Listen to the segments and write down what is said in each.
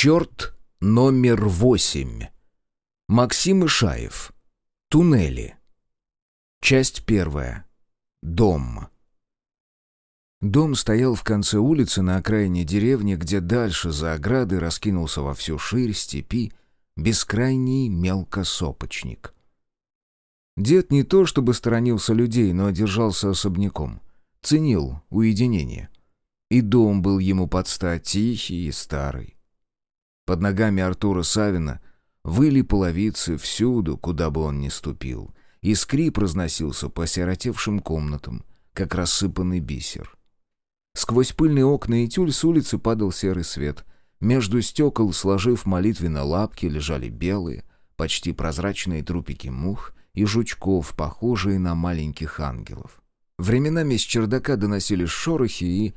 Черт номер восемь. Максим Ишаев. Туннели. Часть первая. Дом. Дом стоял в конце улицы на окраине деревни, где дальше за оградой раскинулся во всю ширь степи бескрайний мелкосопочник. Дед не то чтобы сторонился людей, но держался особняком. Ценил уединение. И дом был ему под стать тихий и старый. Под ногами Артура Савина выли половицы всюду, куда бы он ни ступил, и скрип разносился по осиротевшим комнатам, как рассыпанный бисер. Сквозь пыльные окна и тюль с улицы падал серый свет. Между стекол, сложив молитвенно лапки, лежали белые, почти прозрачные трупики мух и жучков, похожие на маленьких ангелов. Временами с чердака доносились шорохи и,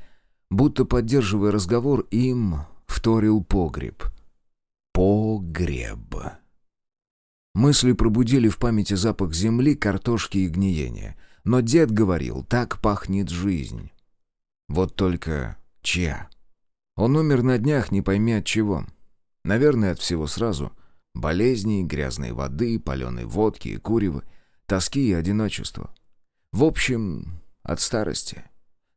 будто поддерживая разговор, им вторил погреб. Погреб. Мысли пробудили в памяти запах земли, картошки и гниения. Но дед говорил, так пахнет жизнь. Вот только чья? Он умер на днях, не пойми от чего. Наверное, от всего сразу. Болезней, грязной воды, паленой водки и курева, тоски и одиночества. В общем, от старости.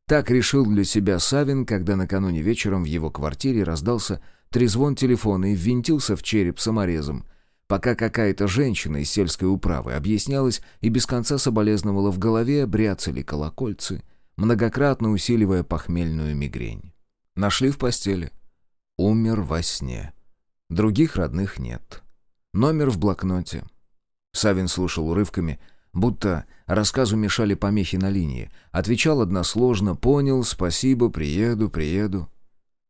Так решил для себя Савин, когда накануне вечером в его квартире раздался трезвон телефона и ввинтился в череп саморезом, пока какая-то женщина из сельской управы объяснялась и без конца соболезновала в голове, бряцали колокольцы — многократно усиливая похмельную мигрень. Нашли в постели. Умер во сне. Других родных нет. Номер в блокноте. Савин слушал урывками, будто рассказу мешали помехи на линии. Отвечал односложно «понял, спасибо, приеду, приеду».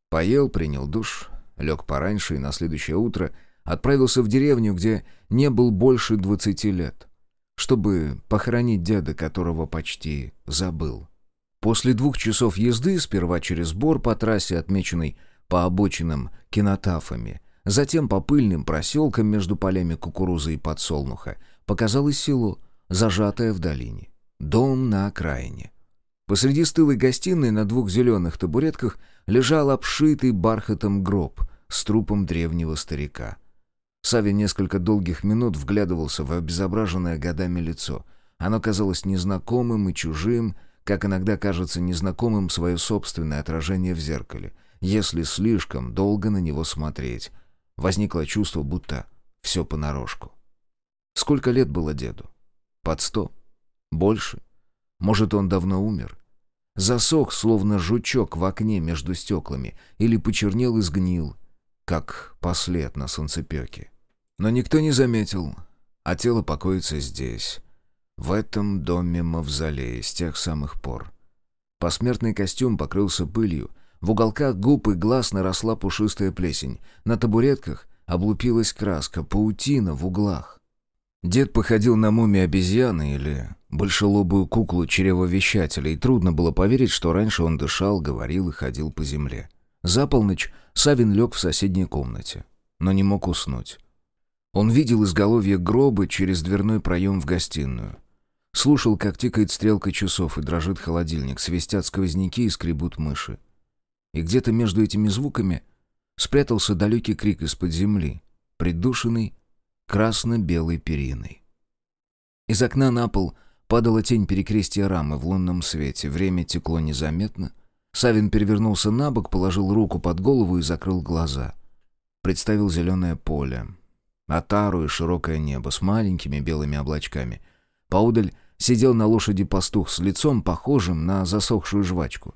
Поел, принял душ, лег пораньше и на следующее утро отправился в деревню, где не был больше двадцати лет, чтобы похоронить деда, которого почти забыл. После двух часов езды, сперва через бор по трассе, отмеченной по обочинам кинотафами, затем по пыльным проселкам между полями кукурузы и подсолнуха, показалось село, зажатое в долине. Дом на окраине. Посреди стылой гостиной на двух зеленых табуретках лежал обшитый бархатом гроб с трупом древнего старика. Сави несколько долгих минут вглядывался в обезображенное годами лицо. Оно казалось незнакомым и чужим, как иногда кажется незнакомым свое собственное отражение в зеркале, если слишком долго на него смотреть. Возникло чувство, будто все понарошку. Сколько лет было деду? Под сто? Больше? Может, он давно умер? Засох, словно жучок в окне между стеклами, или почернел и сгнил, как послед на солнцепеке. Но никто не заметил, а тело покоится здесь, в этом доме мавзолея с тех самых пор. Посмертный костюм покрылся пылью, в уголках губ и глаз наросла пушистая плесень, на табуретках облупилась краска, паутина в углах. Дед походил на мумию обезьяны или большелобую куклу чревовещателя, и трудно было поверить, что раньше он дышал, говорил и ходил по земле. За полночь Савин лег в соседней комнате, но не мог уснуть. Он видел изголовье гроба через дверной проем в гостиную. Слушал, как тикает стрелка часов и дрожит холодильник, свистят сквозняки и скребут мыши. И где-то между этими звуками спрятался далекий крик из-под земли, придушенный красно-белой периной. Из окна на пол падала тень перекрестия рамы в лунном свете. Время текло незаметно. Савин перевернулся на бок, положил руку под голову и закрыл глаза. Представил зеленое поле, отару и широкое небо с маленькими белыми облачками. Поудаль сидел на лошади пастух с лицом, похожим на засохшую жвачку.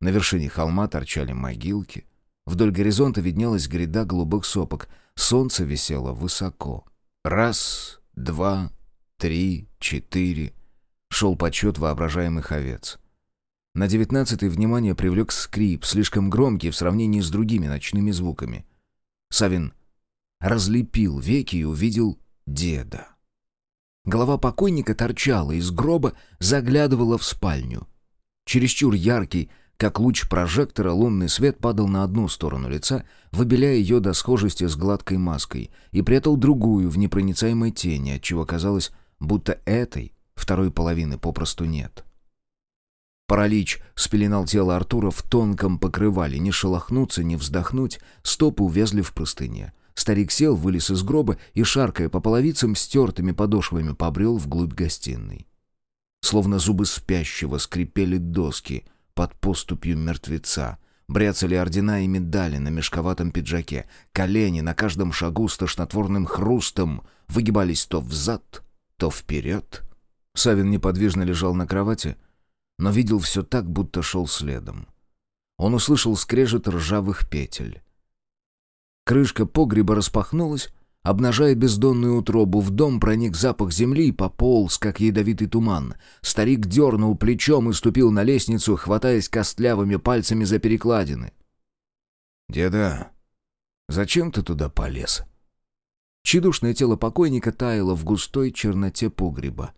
На вершине холма торчали могилки. Вдоль горизонта виднелась гряда голубых сопок. Солнце висело высоко. Раз, два, три, четыре. Шел подсчет воображаемых овец. На девятнадцатый внимание привлек скрип, слишком громкий в сравнении с другими ночными звуками. Савин разлепил веки и увидел деда. Голова покойника торчала из гроба, заглядывала в спальню. Чересчур яркий, как луч прожектора, лунный свет падал на одну сторону лица, выбеляя ее до схожести с гладкой маской, и прятал другую в непроницаемой тени, отчего казалось, будто этой второй половины попросту нет. Паралич спеленал тело Артура в тонком покрывале. Не шелохнуться, не вздохнуть, стопы увязли в простыне. Старик сел, вылез из гроба и, шаркая по половицам, стертыми подошвами побрел вглубь гостиной. Словно зубы спящего скрипели доски под поступью мертвеца. Бряцали ордена и медали на мешковатом пиджаке. Колени на каждом шагу с тошнотворным хрустом выгибались то взад, то вперед. Савин неподвижно лежал на кровати, но видел все так, будто шел следом. Он услышал скрежет ржавых петель. Крышка погреба распахнулась, обнажая бездонную утробу. В дом проник запах земли и пополз, как ядовитый туман. Старик дернул плечом и ступил на лестницу, хватаясь костлявыми пальцами за перекладины. «Деда, зачем ты туда полез?» Чедушное тело покойника таяло в густой черноте погреба.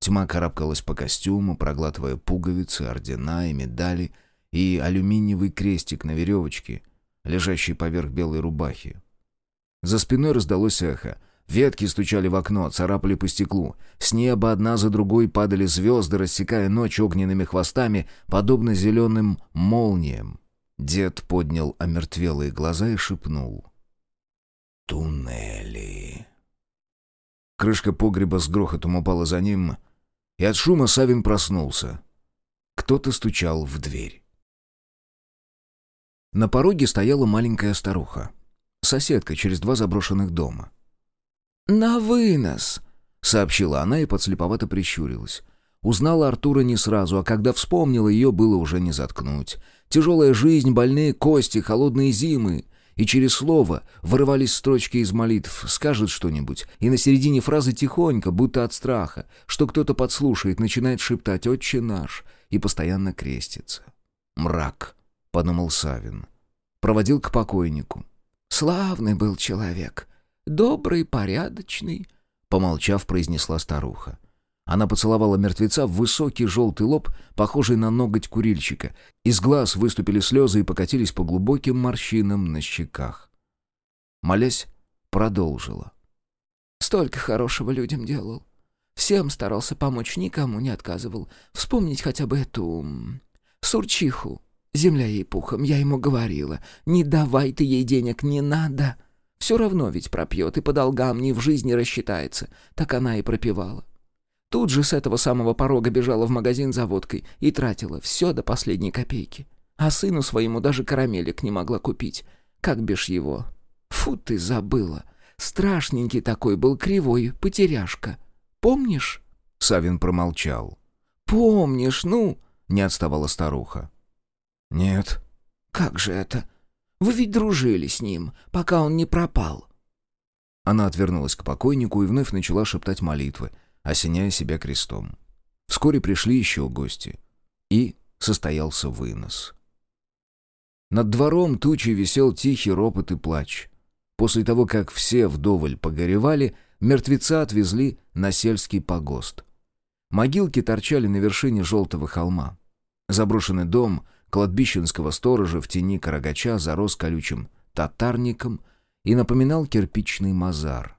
Тьма карабкалась по костюму, проглатывая пуговицы, ордена и медали, и алюминиевый крестик на веревочке, лежащий поверх белой рубахи. За спиной раздалось эхо. Ветки стучали в окно, царапали по стеклу. С неба одна за другой падали звезды, рассекая ночь огненными хвостами, подобно зеленым молниям. Дед поднял омертвелые глаза и шепнул. «Туннели». Крышка погреба с грохотом упала за ним, и от шума Савин проснулся. Кто-то стучал в дверь. На пороге стояла маленькая старуха. Соседка через два заброшенных дома. «На вынос!» — сообщила она и подслеповато прищурилась. Узнала Артура не сразу, а когда вспомнила, ее было уже не заткнуть. Тяжелая жизнь, больные кости, холодные зимы. И через слово вырывались строчки из молитв, скажет что-нибудь, и на середине фразы тихонько, будто от страха, что кто-то подслушает, начинает шептать «Отче наш» и постоянно крестится. «Мрак», — подумал Савин. Проводил к покойнику. «Славный был человек, добрый, порядочный», — помолчав, произнесла старуха. Она поцеловала мертвеца в высокий желтый лоб, похожий на ноготь курильщика. Из глаз выступили слезы и покатились по глубоким морщинам на щеках. Молясь, продолжила. «Столько хорошего людям делал. Всем старался помочь, никому не отказывал. Вспомнить хотя бы эту... сурчиху. Земля ей пухом, я ему говорила. Не давай ты ей денег, не надо. Все равно ведь пропьет и по долгам не в жизни рассчитается. Так она и пропивала. Тут же с этого самого порога бежала в магазин за водкой и тратила все до последней копейки. А сыну своему даже карамелек не могла купить. Как бишь его? Фу ты, забыла. Страшненький такой был, кривой, потеряшка. Помнишь?» Савин промолчал. «Помнишь, ну?» — не отставала старуха. «Нет». «Как же это? Вы ведь дружили с ним, пока он не пропал». Она отвернулась к покойнику и вновь начала шептать молитвы — осеняя себя крестом. Вскоре пришли еще гости. И состоялся вынос. Над двором тучи висел тихий ропот и плач. После того, как все вдоволь погоревали, мертвеца отвезли на сельский погост. Могилки торчали на вершине желтого холма. Заброшенный дом кладбищенского сторожа в тени карагача зарос колючим татарником и напоминал кирпичный мазар.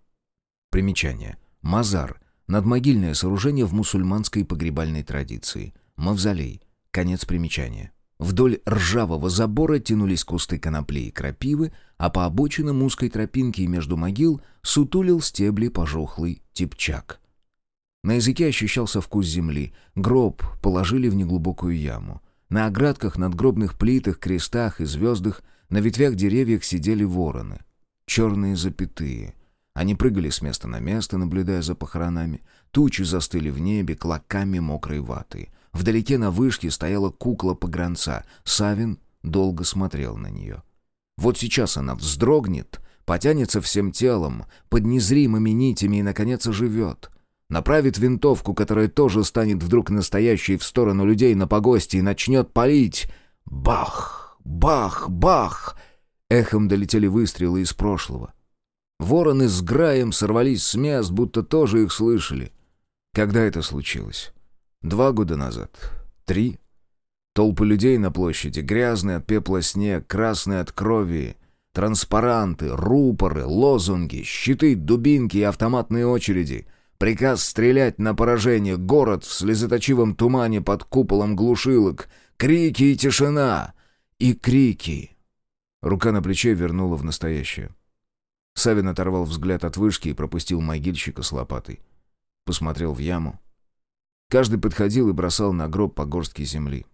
Примечание. Мазар Надмогильное сооружение в мусульманской погребальной традиции. Мавзолей. Конец примечания. Вдоль ржавого забора тянулись кусты конопли и крапивы, а по обочинам узкой тропинки и между могил сутулил стебли пожухлый типчак. На языке ощущался вкус земли. Гроб положили в неглубокую яму. На оградках, надгробных плитах, крестах и звездах на ветвях деревьев сидели вороны. Черные запятые. Они прыгали с места на место, наблюдая за похоронами. Тучи застыли в небе клоками мокрой ваты. Вдалеке на вышке стояла кукла-погранца. Савин долго смотрел на нее. Вот сейчас она вздрогнет, потянется всем телом, под незримыми нитями и, наконец, оживет. Направит винтовку, которая тоже станет вдруг настоящей в сторону людей на погосте и начнет палить. Бах! Бах! Бах! Эхом долетели выстрелы из прошлого. Вороны с Граем сорвались с мест, будто тоже их слышали. Когда это случилось? Два года назад? Три? Толпы людей на площади, грязный от пепла снег, красный от крови, транспаранты, рупоры, лозунги, щиты, дубинки и автоматные очереди. Приказ стрелять на поражение. Город в слезоточивом тумане под куполом глушилок. Крики и тишина. И крики. Рука на плече вернула в настоящее. Савин оторвал взгляд от вышки и пропустил могильщика с лопатой. Посмотрел в яму. Каждый подходил и бросал на гроб по горстке земли.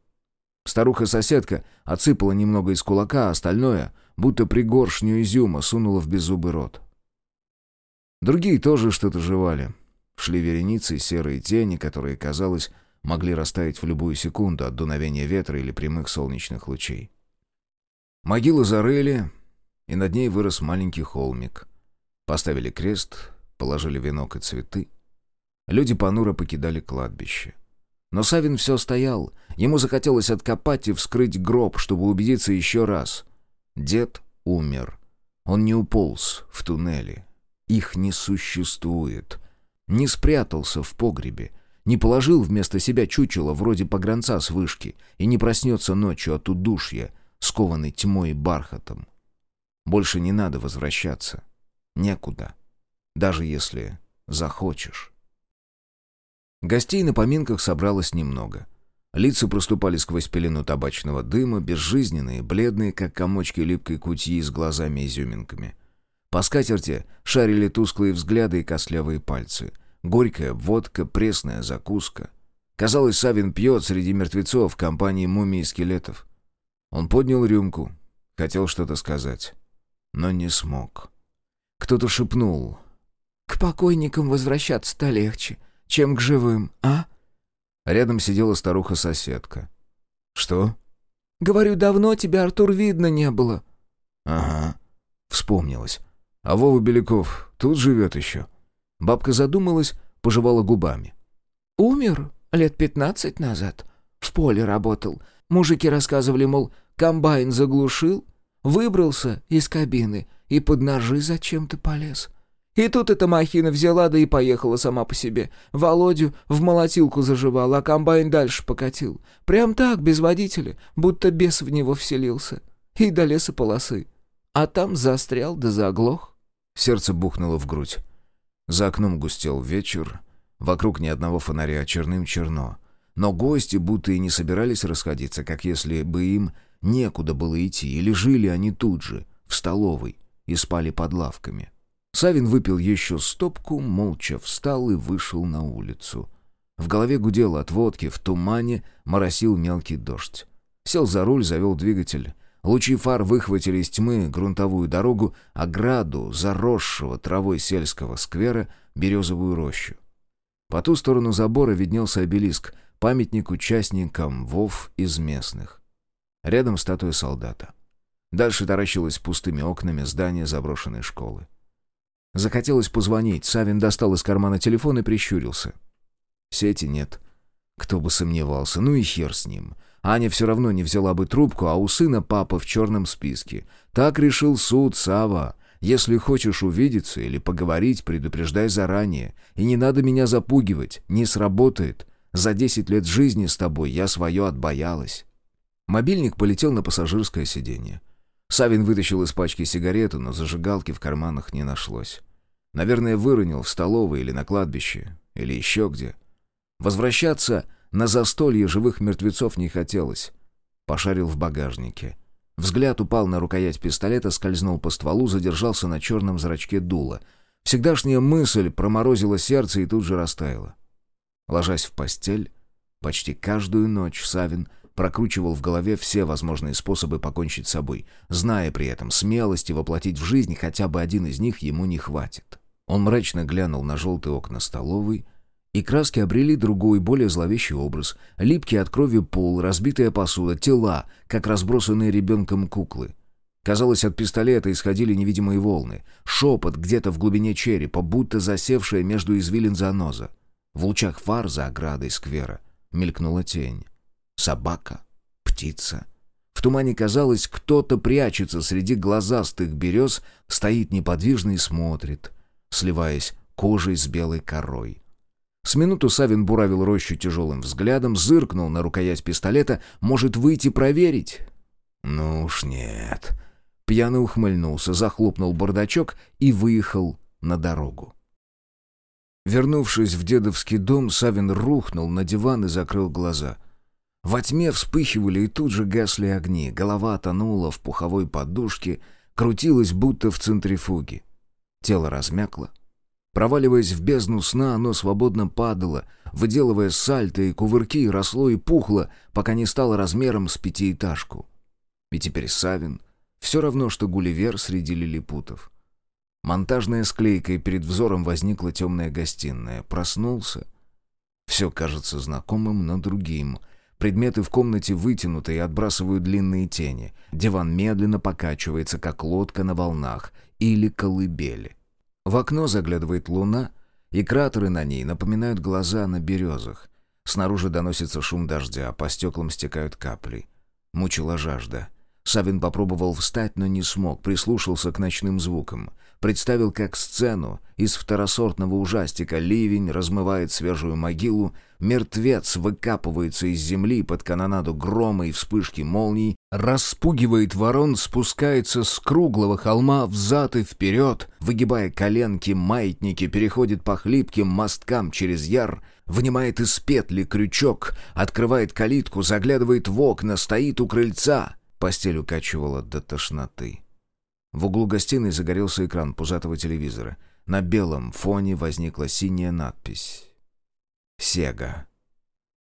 Старуха-соседка отсыпала немного из кулака, а остальное, будто пригоршню изюма, сунула в беззубый рот. Другие тоже что-то жевали. Шли вереницы серые тени, которые, казалось, могли растаять в любую секунду от дуновения ветра или прямых солнечных лучей. Могилы зарыли, и над ней вырос маленький холмик. Поставили крест, положили венок и цветы. Люди понуро покидали кладбище. Но Савин все стоял. Ему захотелось откопать и вскрыть гроб, чтобы убедиться еще раз. Дед умер. Он не уполз в туннеле. Их не существует. Не спрятался в погребе. Не положил вместо себя чучело вроде погранца с вышки и не проснется ночью от удушья, скованный тьмой и бархатом. Больше не надо возвращаться. Некуда. Даже если захочешь. Гостей на поминках собралось немного. Лица проступали сквозь пелену табачного дыма, безжизненные, бледные, как комочки липкой кутьи с глазами-изюминками. По скатерти шарили тусклые взгляды и костлявые пальцы. Горькая водка, пресная закуска. Казалось, Савин пьет среди мертвецов в компании мумий и скелетов. Он поднял рюмку, хотел что-то сказать, но не смог. Кто-то шепнул. «К покойникам возвращаться-то легче чем к живым, а?» Рядом сидела старуха-соседка. «Что?» «Говорю, давно тебя, Артур, видно не было». «Ага», — вспомнилось. «А Вова Беляков тут живет еще?» Бабка задумалась, пожевала губами. «Умер лет пятнадцать назад. В поле работал. Мужики рассказывали, мол, комбайн заглушил, выбрался из кабины и под ножи зачем-то полез. И тут эта махина взяла, да и поехала сама по себе. Володю в молотилку заживал, а комбайн дальше покатил. Прям так, без водителя, будто бес в него вселился. И до леса полосы. А там застрял да заглох. Сердце бухнуло в грудь. За окном густел вечер. Вокруг ни одного фонаря, черным черно. Но гости будто и не собирались расходиться, как если бы им некуда было идти, или жили они тут же, в столовой, и спали под лавками. Савин выпил еще стопку, молча встал и вышел на улицу. В голове гудело от водки, в тумане моросил мелкий дождь. Сел за руль, завел двигатель. Лучи фар выхватили из тьмы грунтовую дорогу, ограду заросшего травой сельского сквера, березовую рощу. По ту сторону забора виднелся обелиск, памятник участникам ВОВ из местных. Рядом статуя солдата. Дальше таращилось пустыми окнами здание заброшенной школы. Захотелось позвонить. Савин достал из кармана телефон и прищурился. Сети нет. Кто бы сомневался. Ну и хер с ним. Аня все равно не взяла бы трубку, а у сына папа в черном списке. Так решил суд, Сава. Если хочешь увидеться или поговорить, предупреждай заранее. И не надо меня запугивать. Не сработает. За десять лет жизни с тобой я свое отбоялась. Мобильник полетел на пассажирское сиденье. Савин вытащил из пачки сигарету, но зажигалки в карманах не нашлось. Наверное, выронил в столовой или на кладбище, или еще где. Возвращаться на застолье живых мертвецов не хотелось. Пошарил в багажнике. Взгляд упал на рукоять пистолета, скользнул по стволу, задержался на черном зрачке дула. Всегдашняя мысль проморозила сердце и тут же растаяла. Ложась в постель, почти каждую ночь Савин прокручивал в голове все возможные способы покончить с собой, зная при этом смелости воплотить в жизнь хотя бы один из них ему не хватит. Он мрачно глянул на желтые окна столовой, и краски обрели другой, более зловещий образ. Липкий от крови пол, разбитая посуда, тела, как разбросанные ребенком куклы. Казалось, от пистолета исходили невидимые волны. Шепот где-то в глубине черепа, будто засевшая между извилин заноза. В лучах фар за оградой сквера мелькнула тень. Собака? Птица? В тумане казалось, кто-то прячется среди глазастых берез, стоит неподвижно и смотрит, сливаясь кожей с белой корой. С минуту Савин буравил рощу тяжелым взглядом, зыркнул на рукоять пистолета. «Может, выйти проверить?» «Ну уж нет». Пьяно ухмыльнулся, захлопнул бардачок и выехал на дорогу. Вернувшись в дедовский дом, Савин рухнул на диван и закрыл глаза. Во тьме вспыхивали и тут же гасли огни, голова тонула в пуховой подушке, крутилась будто в центрифуге. Тело размякло. Проваливаясь в бездну сна, оно свободно падало, выделывая сальто и кувырки, росло и пухло, пока не стало размером с пятиэтажку. И теперь Савин все равно, что Гулливер среди лилипутов. Монтажная склейка, и перед взором возникла темная гостиная. Проснулся. Все кажется знакомым, но другим. Предметы в комнате вытянуты и отбрасывают длинные тени. Диван медленно покачивается, как лодка на волнах или колыбели. В окно заглядывает луна, и кратеры на ней напоминают глаза на березах. Снаружи доносится шум дождя, по стеклам стекают капли. Мучила жажда. Савин попробовал встать, но не смог, прислушался к ночным звукам. Представил, как сцену из второсортного ужастика ливень размывает свежую могилу, мертвец выкапывается из земли под канонаду грома и вспышки молний, распугивает ворон, спускается с круглого холма взад и вперед, выгибая коленки, маятники, переходит по хлипким мосткам через яр, вынимает из петли крючок, открывает калитку, заглядывает в окна, стоит у крыльца — Постель укачивала до тошноты. В углу гостиной загорелся экран пузатого телевизора. На белом фоне возникла синяя надпись. «Сега».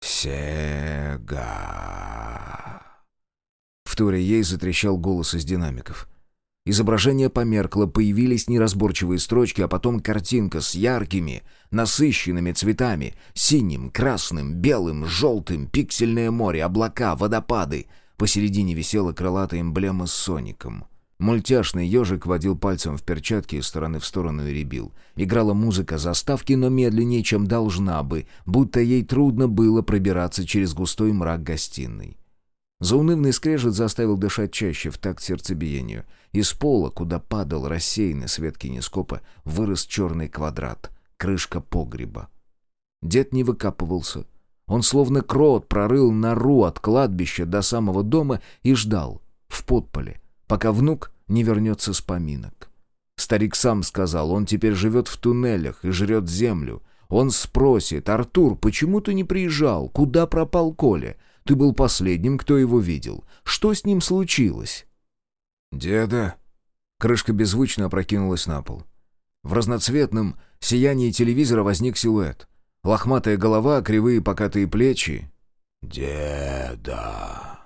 «Сега». В туре ей затрещал голос из динамиков. Изображение померкло, появились неразборчивые строчки, а потом картинка с яркими, насыщенными цветами, синим, красным, белым, желтым, пиксельное море, облака, водопады — Посередине висела крылатая эмблема с Соником. Мультяшный ежик водил пальцем в перчатке из стороны в сторону и ребил. Играла музыка заставки, но медленнее, чем должна бы, будто ей трудно было пробираться через густой мрак гостиной. Заунывный скрежет заставил дышать чаще в такт сердцебиению. Из пола, куда падал рассеянный свет кинескопа, вырос черный квадрат, крышка погреба. Дед не выкапывался, он словно крот прорыл нору от кладбища до самого дома и ждал, в подполе, пока внук не вернется с поминок. Старик сам сказал, он теперь живет в туннелях и жрет землю. Он спросит, «Артур, почему ты не приезжал? Куда пропал Коля? Ты был последним, кто его видел. Что с ним случилось?» «Деда...» Крышка беззвучно опрокинулась на пол. В разноцветном сиянии телевизора возник силуэт. Лохматая голова, кривые покатые плечи. «Деда!»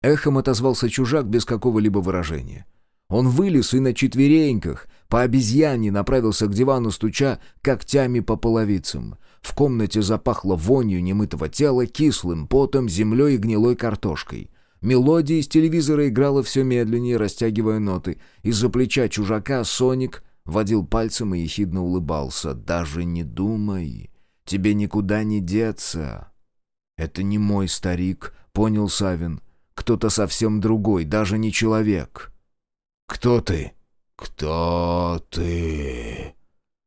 Эхом отозвался чужак без какого-либо выражения. Он вылез и на четвереньках, по обезьяне направился к дивану, стуча когтями по половицам. В комнате запахло вонью немытого тела, кислым потом, землей и гнилой картошкой. Мелодия из телевизора играла все медленнее, растягивая ноты. Из-за плеча чужака Соник водил пальцем и ехидно улыбался. «Даже не думай, тебе никуда не деться». «Это не мой старик», — понял Савин. «Кто-то совсем другой, даже не человек». «Кто ты?» «Кто ты?»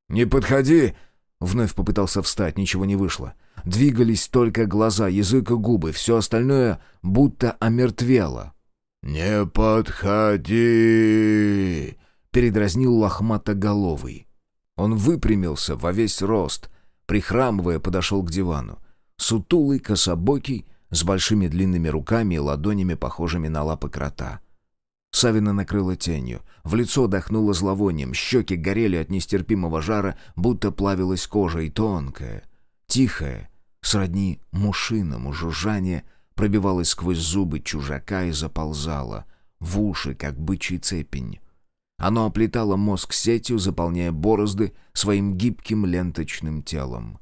«Не подходи!» Вновь попытался встать, ничего не вышло. Двигались только глаза, язык и губы, все остальное будто омертвело. «Не подходи!» передразнил лохматоголовый. Он выпрямился во весь рост, прихрамывая, подошел к дивану. Сутулый, кособокий, с большими длинными руками и ладонями, похожими на лапы крота. Савина накрыла тенью. В лицо дохнуло зловонием, щеки горели от нестерпимого жара, будто плавилась кожа, и тонкая, тихая, сродни мушиному жужжание, пробивалось сквозь зубы чужака и заползало в уши, как бычий цепень. Оно оплетало мозг сетью, заполняя борозды своим гибким ленточным телом.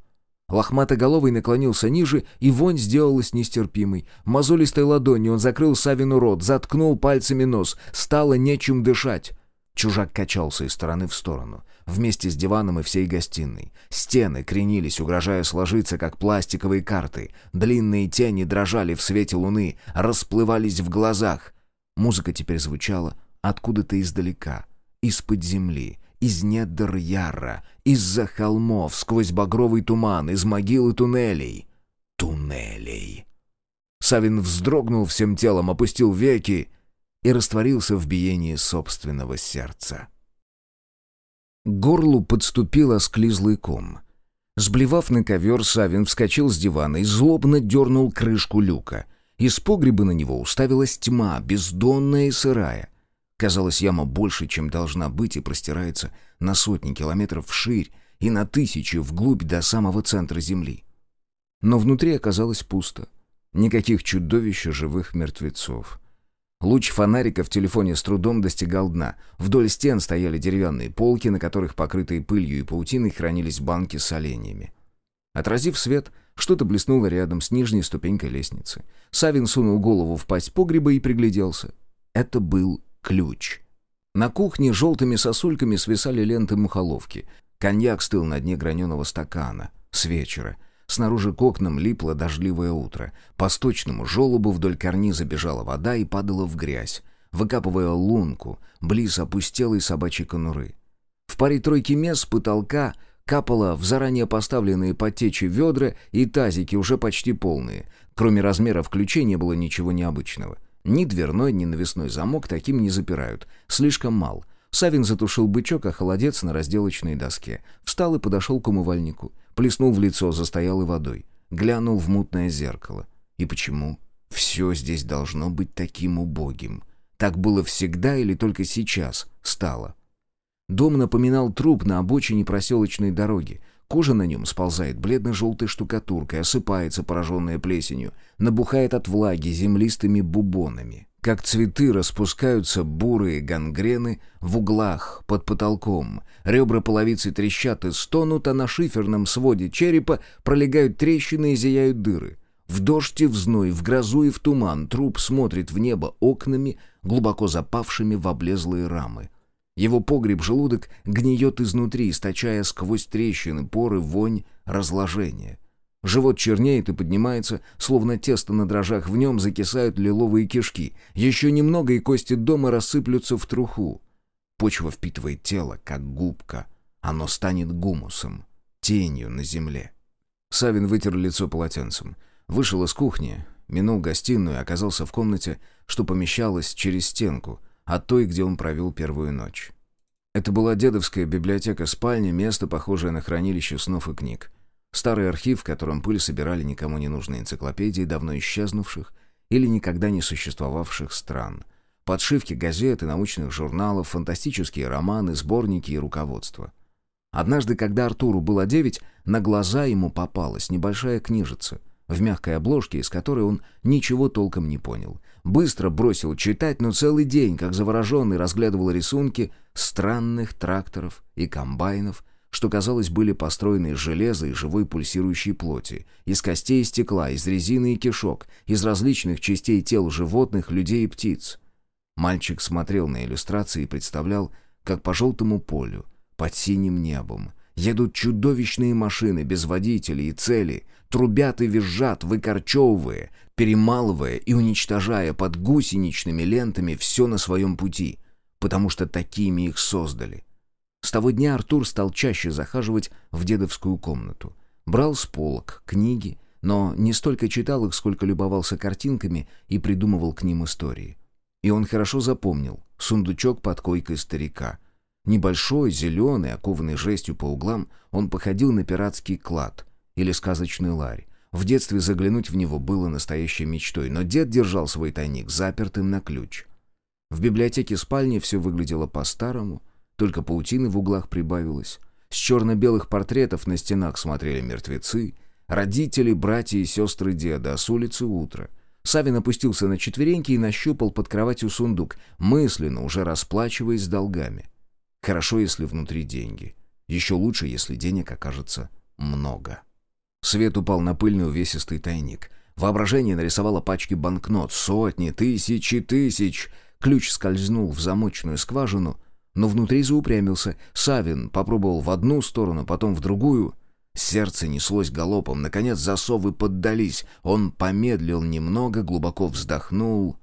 Лохматоголовый наклонился ниже, и вонь сделалась нестерпимой. Мозолистой ладонью он закрыл Савину рот, заткнул пальцами нос. Стало нечем дышать. Чужак качался из стороны в сторону, вместе с диваном и всей гостиной. Стены кренились, угрожая сложиться, как пластиковые карты. Длинные тени дрожали в свете луны, расплывались в глазах. Музыка теперь звучала откуда-то издалека, из-под земли, из недр яра, из-за холмов, сквозь багровый туман, из могил и туннелей. Туннелей. Савин вздрогнул всем телом, опустил веки и растворился в биении собственного сердца. К горлу подступил осклизлый ком. Сблевав на ковер, Савин вскочил с дивана и злобно дернул крышку люка. Из погреба на него уставилась тьма, бездонная и сырая. Казалось, яма больше, чем должна быть, и простирается на сотни километров вширь и на тысячи вглубь до самого центра Земли. Но внутри оказалось пусто. Никаких чудовищ живых мертвецов. Луч фонарика в телефоне с трудом достигал дна. Вдоль стен стояли деревянные полки, на которых, покрытые пылью и паутиной, хранились банки с оленями. Отразив свет, что-то блеснуло рядом с нижней ступенькой лестницы. Савин сунул голову в пасть погреба и пригляделся. Это был ключ. На кухне желтыми сосульками свисали ленты мухоловки. Коньяк стыл на дне граненого стакана. С вечера. Снаружи к окнам липло дождливое утро. По сточному желобу вдоль карниза бежала вода и падала в грязь, выкапывая лунку, близ опустелой собачьей конуры. В паре тройки мест потолка капало в заранее поставленные под течи ведра и тазики, уже почти полные. Кроме размеров ключей не было ничего необычного. Ни дверной, ни навесной замок таким не запирают. Слишком мал. Савин затушил бычок, а холодец на разделочной доске. Встал и подошел к умывальнику. Плеснул в лицо застоялой водой. Глянул в мутное зеркало. И почему? Все здесь должно быть таким убогим. Так было всегда или только сейчас стало? Дом напоминал труп на обочине проселочной дороги. Кожа на нем сползает бледно-желтой штукатуркой, осыпается, пораженная плесенью, набухает от влаги землистыми бубонами. Как цветы распускаются бурые гангрены в углах под потолком. Ребра половицы трещат и стонут, а на шиферном своде черепа пролегают трещины и зияют дыры. В дождь и в зной, в грозу и в туман труп смотрит в небо окнами, глубоко запавшими в облезлые рамы. Его погреб-желудок гниет изнутри, источая сквозь трещины, поры, вонь, разложение. Живот чернеет и поднимается, словно тесто на дрожжах, в нем закисают лиловые кишки. Еще немного, и кости дома рассыплются в труху. Почва впитывает тело, как губка. Оно станет гумусом, тенью на земле. Савин вытер лицо полотенцем. Вышел из кухни, минул гостиную и оказался в комнате, что помещалась через стенку — от той, где он провел первую ночь. Это была дедовская библиотека-спальня, место, похожее на хранилище снов и книг. Старый архив, в котором пыль собирали никому не нужные энциклопедии давно исчезнувших или никогда не существовавших стран. Подшивки газет и научных журналов, фантастические романы, сборники и руководства. Однажды, когда Артуру было девять, на глаза ему попалась небольшая книжица — в мягкой обложке, из которой он ничего толком не понял. Быстро бросил читать, но целый день, как завороженный, разглядывал рисунки странных тракторов и комбайнов, что, казалось, были построены из железа и живой пульсирующей плоти, из костей и стекла, из резины и кишок, из различных частей тел животных, людей и птиц. Мальчик смотрел на иллюстрации и представлял, как по желтому полю, под синим небом, едут чудовищные машины без водителей и цели, трубят и визжат, выкорчевывая, перемалывая и уничтожая под гусеничными лентами все на своем пути, потому что такими их создали. С того дня Артур стал чаще захаживать в дедовскую комнату. Брал с полок книги, но не столько читал их, сколько любовался картинками и придумывал к ним истории. И он хорошо запомнил сундучок под койкой старика. Небольшой, зеленый, окованный жестью по углам, он походил на пиратский клад или сказочный ларь. В детстве заглянуть в него было настоящей мечтой, но дед держал свой тайник запертым на ключ. В библиотеке спальни все выглядело по-старому, только паутины в углах прибавилось. С черно-белых портретов на стенах смотрели мертвецы, родители, братья и сестры деда, а с улицы утро. Савин опустился на четвереньки и нащупал под кроватью сундук, мысленно уже расплачиваясь с долгами. Хорошо, если внутри деньги. Еще лучше, если денег окажется много. Свет упал на пыльный увесистый тайник. Воображение нарисовало пачки банкнот, сотни, тысячи, тысяч. Ключ скользнул в замочную скважину, но внутри заупрямился. Савин попробовал в одну сторону, потом в другую. Сердце неслось галопом. Наконец засовы поддались. Он помедлил немного, глубоко вздохнул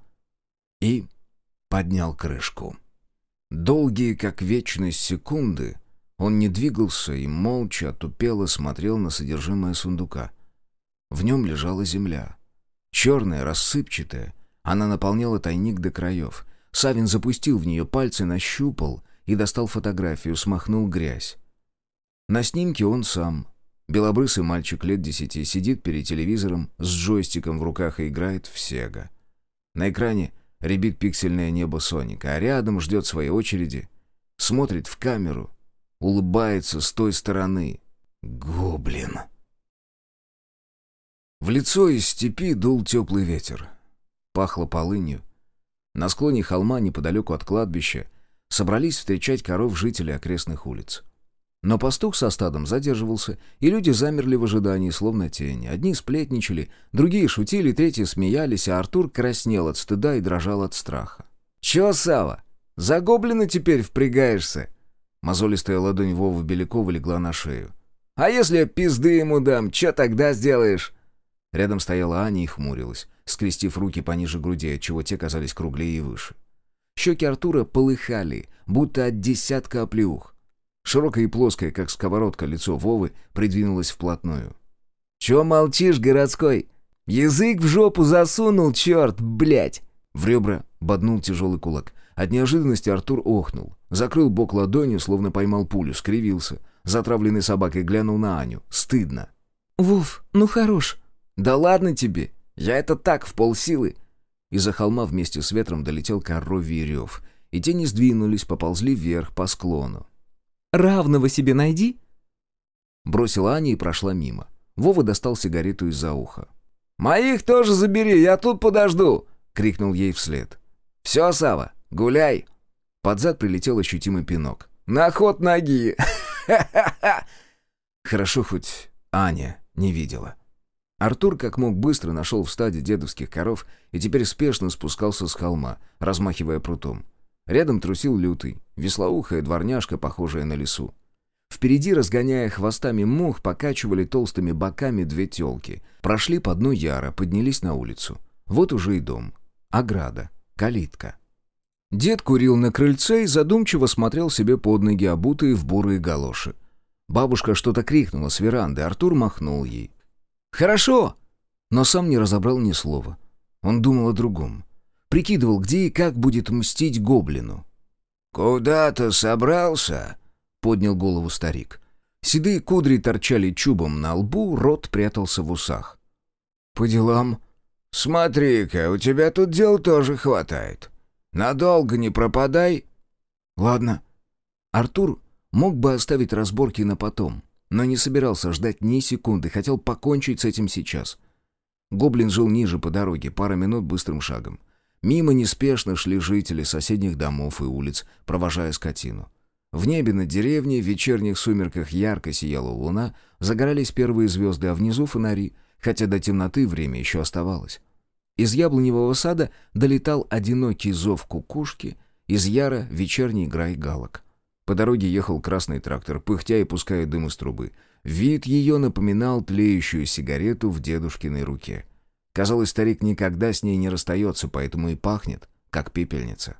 и поднял крышку. Долгие, как вечность, секунды он не двигался и молча, отупело смотрел на содержимое сундука. В нем лежала земля. Черная, рассыпчатая. Она наполняла тайник до краев. Савин запустил в нее пальцы, нащупал и достал фотографию, смахнул грязь. На снимке он сам. Белобрысый мальчик лет десяти сидит перед телевизором с джойстиком в руках и играет в Сега. На экране рябит пиксельное небо Соника, а рядом ждет своей очереди, смотрит в камеру, улыбается с той стороны. Гоблин. В лицо из степи дул теплый ветер. Пахло полынью. На склоне холма, неподалеку от кладбища, собрались встречать коров жители окрестных улиц. Но пастух со стадом задерживался, и люди замерли в ожидании, словно тени. Одни сплетничали, другие шутили, третьи смеялись, а Артур краснел от стыда и дрожал от страха. «Чё, Сава, за гоблина теперь впрягаешься?» Мозолистая ладонь Вовы Белякова легла на шею. «А если я пизды ему дам, чё тогда сделаешь?» Рядом стояла Аня и хмурилась, скрестив руки пониже груди, отчего те казались круглее и выше. Щеки Артура полыхали, будто от десятка оплеух. Широкое и плоское, как сковородка, лицо Вовы придвинулось вплотную. «Чё молчишь, городской? Язык в жопу засунул, черт, блядь!» В ребра боднул тяжелый кулак. От неожиданности Артур охнул. Закрыл бок ладонью, словно поймал пулю, скривился. Затравленный собакой глянул на Аню. Стыдно. «Вов, ну хорош!» «Да ладно тебе! Я это так, в полсилы!» Из-за холма вместе с ветром долетел коровий рев, и тени сдвинулись, поползли вверх по склону. Равного себе найди!» Бросила Аня и прошла мимо. Вова достал сигарету из-за уха. «Моих тоже забери, я тут подожду!» — крикнул ей вслед. «Все, Сава, гуляй!» Под зад прилетел ощутимый пинок. «На ход ноги!» Хорошо хоть Аня не видела. Артур как мог быстро нашел в стаде дедовских коров и теперь спешно спускался с холма, размахивая прутом. Рядом трусил лютый, веслоухая дворняжка, похожая на лису. Впереди, разгоняя хвостами мух, покачивали толстыми боками две телки. Прошли по дну яра, поднялись на улицу. Вот уже и дом. Ограда. Калитка. Дед курил на крыльце и задумчиво смотрел себе под ноги, обутые в бурые галоши. Бабушка что-то крикнула с веранды, Артур махнул ей. «Хорошо!» Но сам не разобрал ни слова. Он думал о другом. Прикидывал, где и как будет мстить гоблину. «Куда-то собрался?» — поднял голову старик. Седые кудри торчали чубом на лбу, рот прятался в усах. «По делам». «Смотри-ка, у тебя тут дел тоже хватает. Надолго не пропадай». «Ладно». Артур мог бы оставить разборки на потом, но не собирался ждать ни секунды, хотел покончить с этим сейчас. Гоблин жил ниже по дороге, пара минут быстрым шагом. Мимо неспешно шли жители соседних домов и улиц, провожая скотину. В небе над деревней в вечерних сумерках ярко сияла луна, загорались первые звезды, а внизу фонари, хотя до темноты время еще оставалось. Из яблоневого сада долетал одинокий зов кукушки, из яра вечерний грай галок. По дороге ехал красный трактор, пыхтя и пуская дым из трубы. Вид ее напоминал тлеющую сигарету в дедушкиной руке. Казалось, старик никогда с ней не расстается, поэтому и пахнет, как пепельница.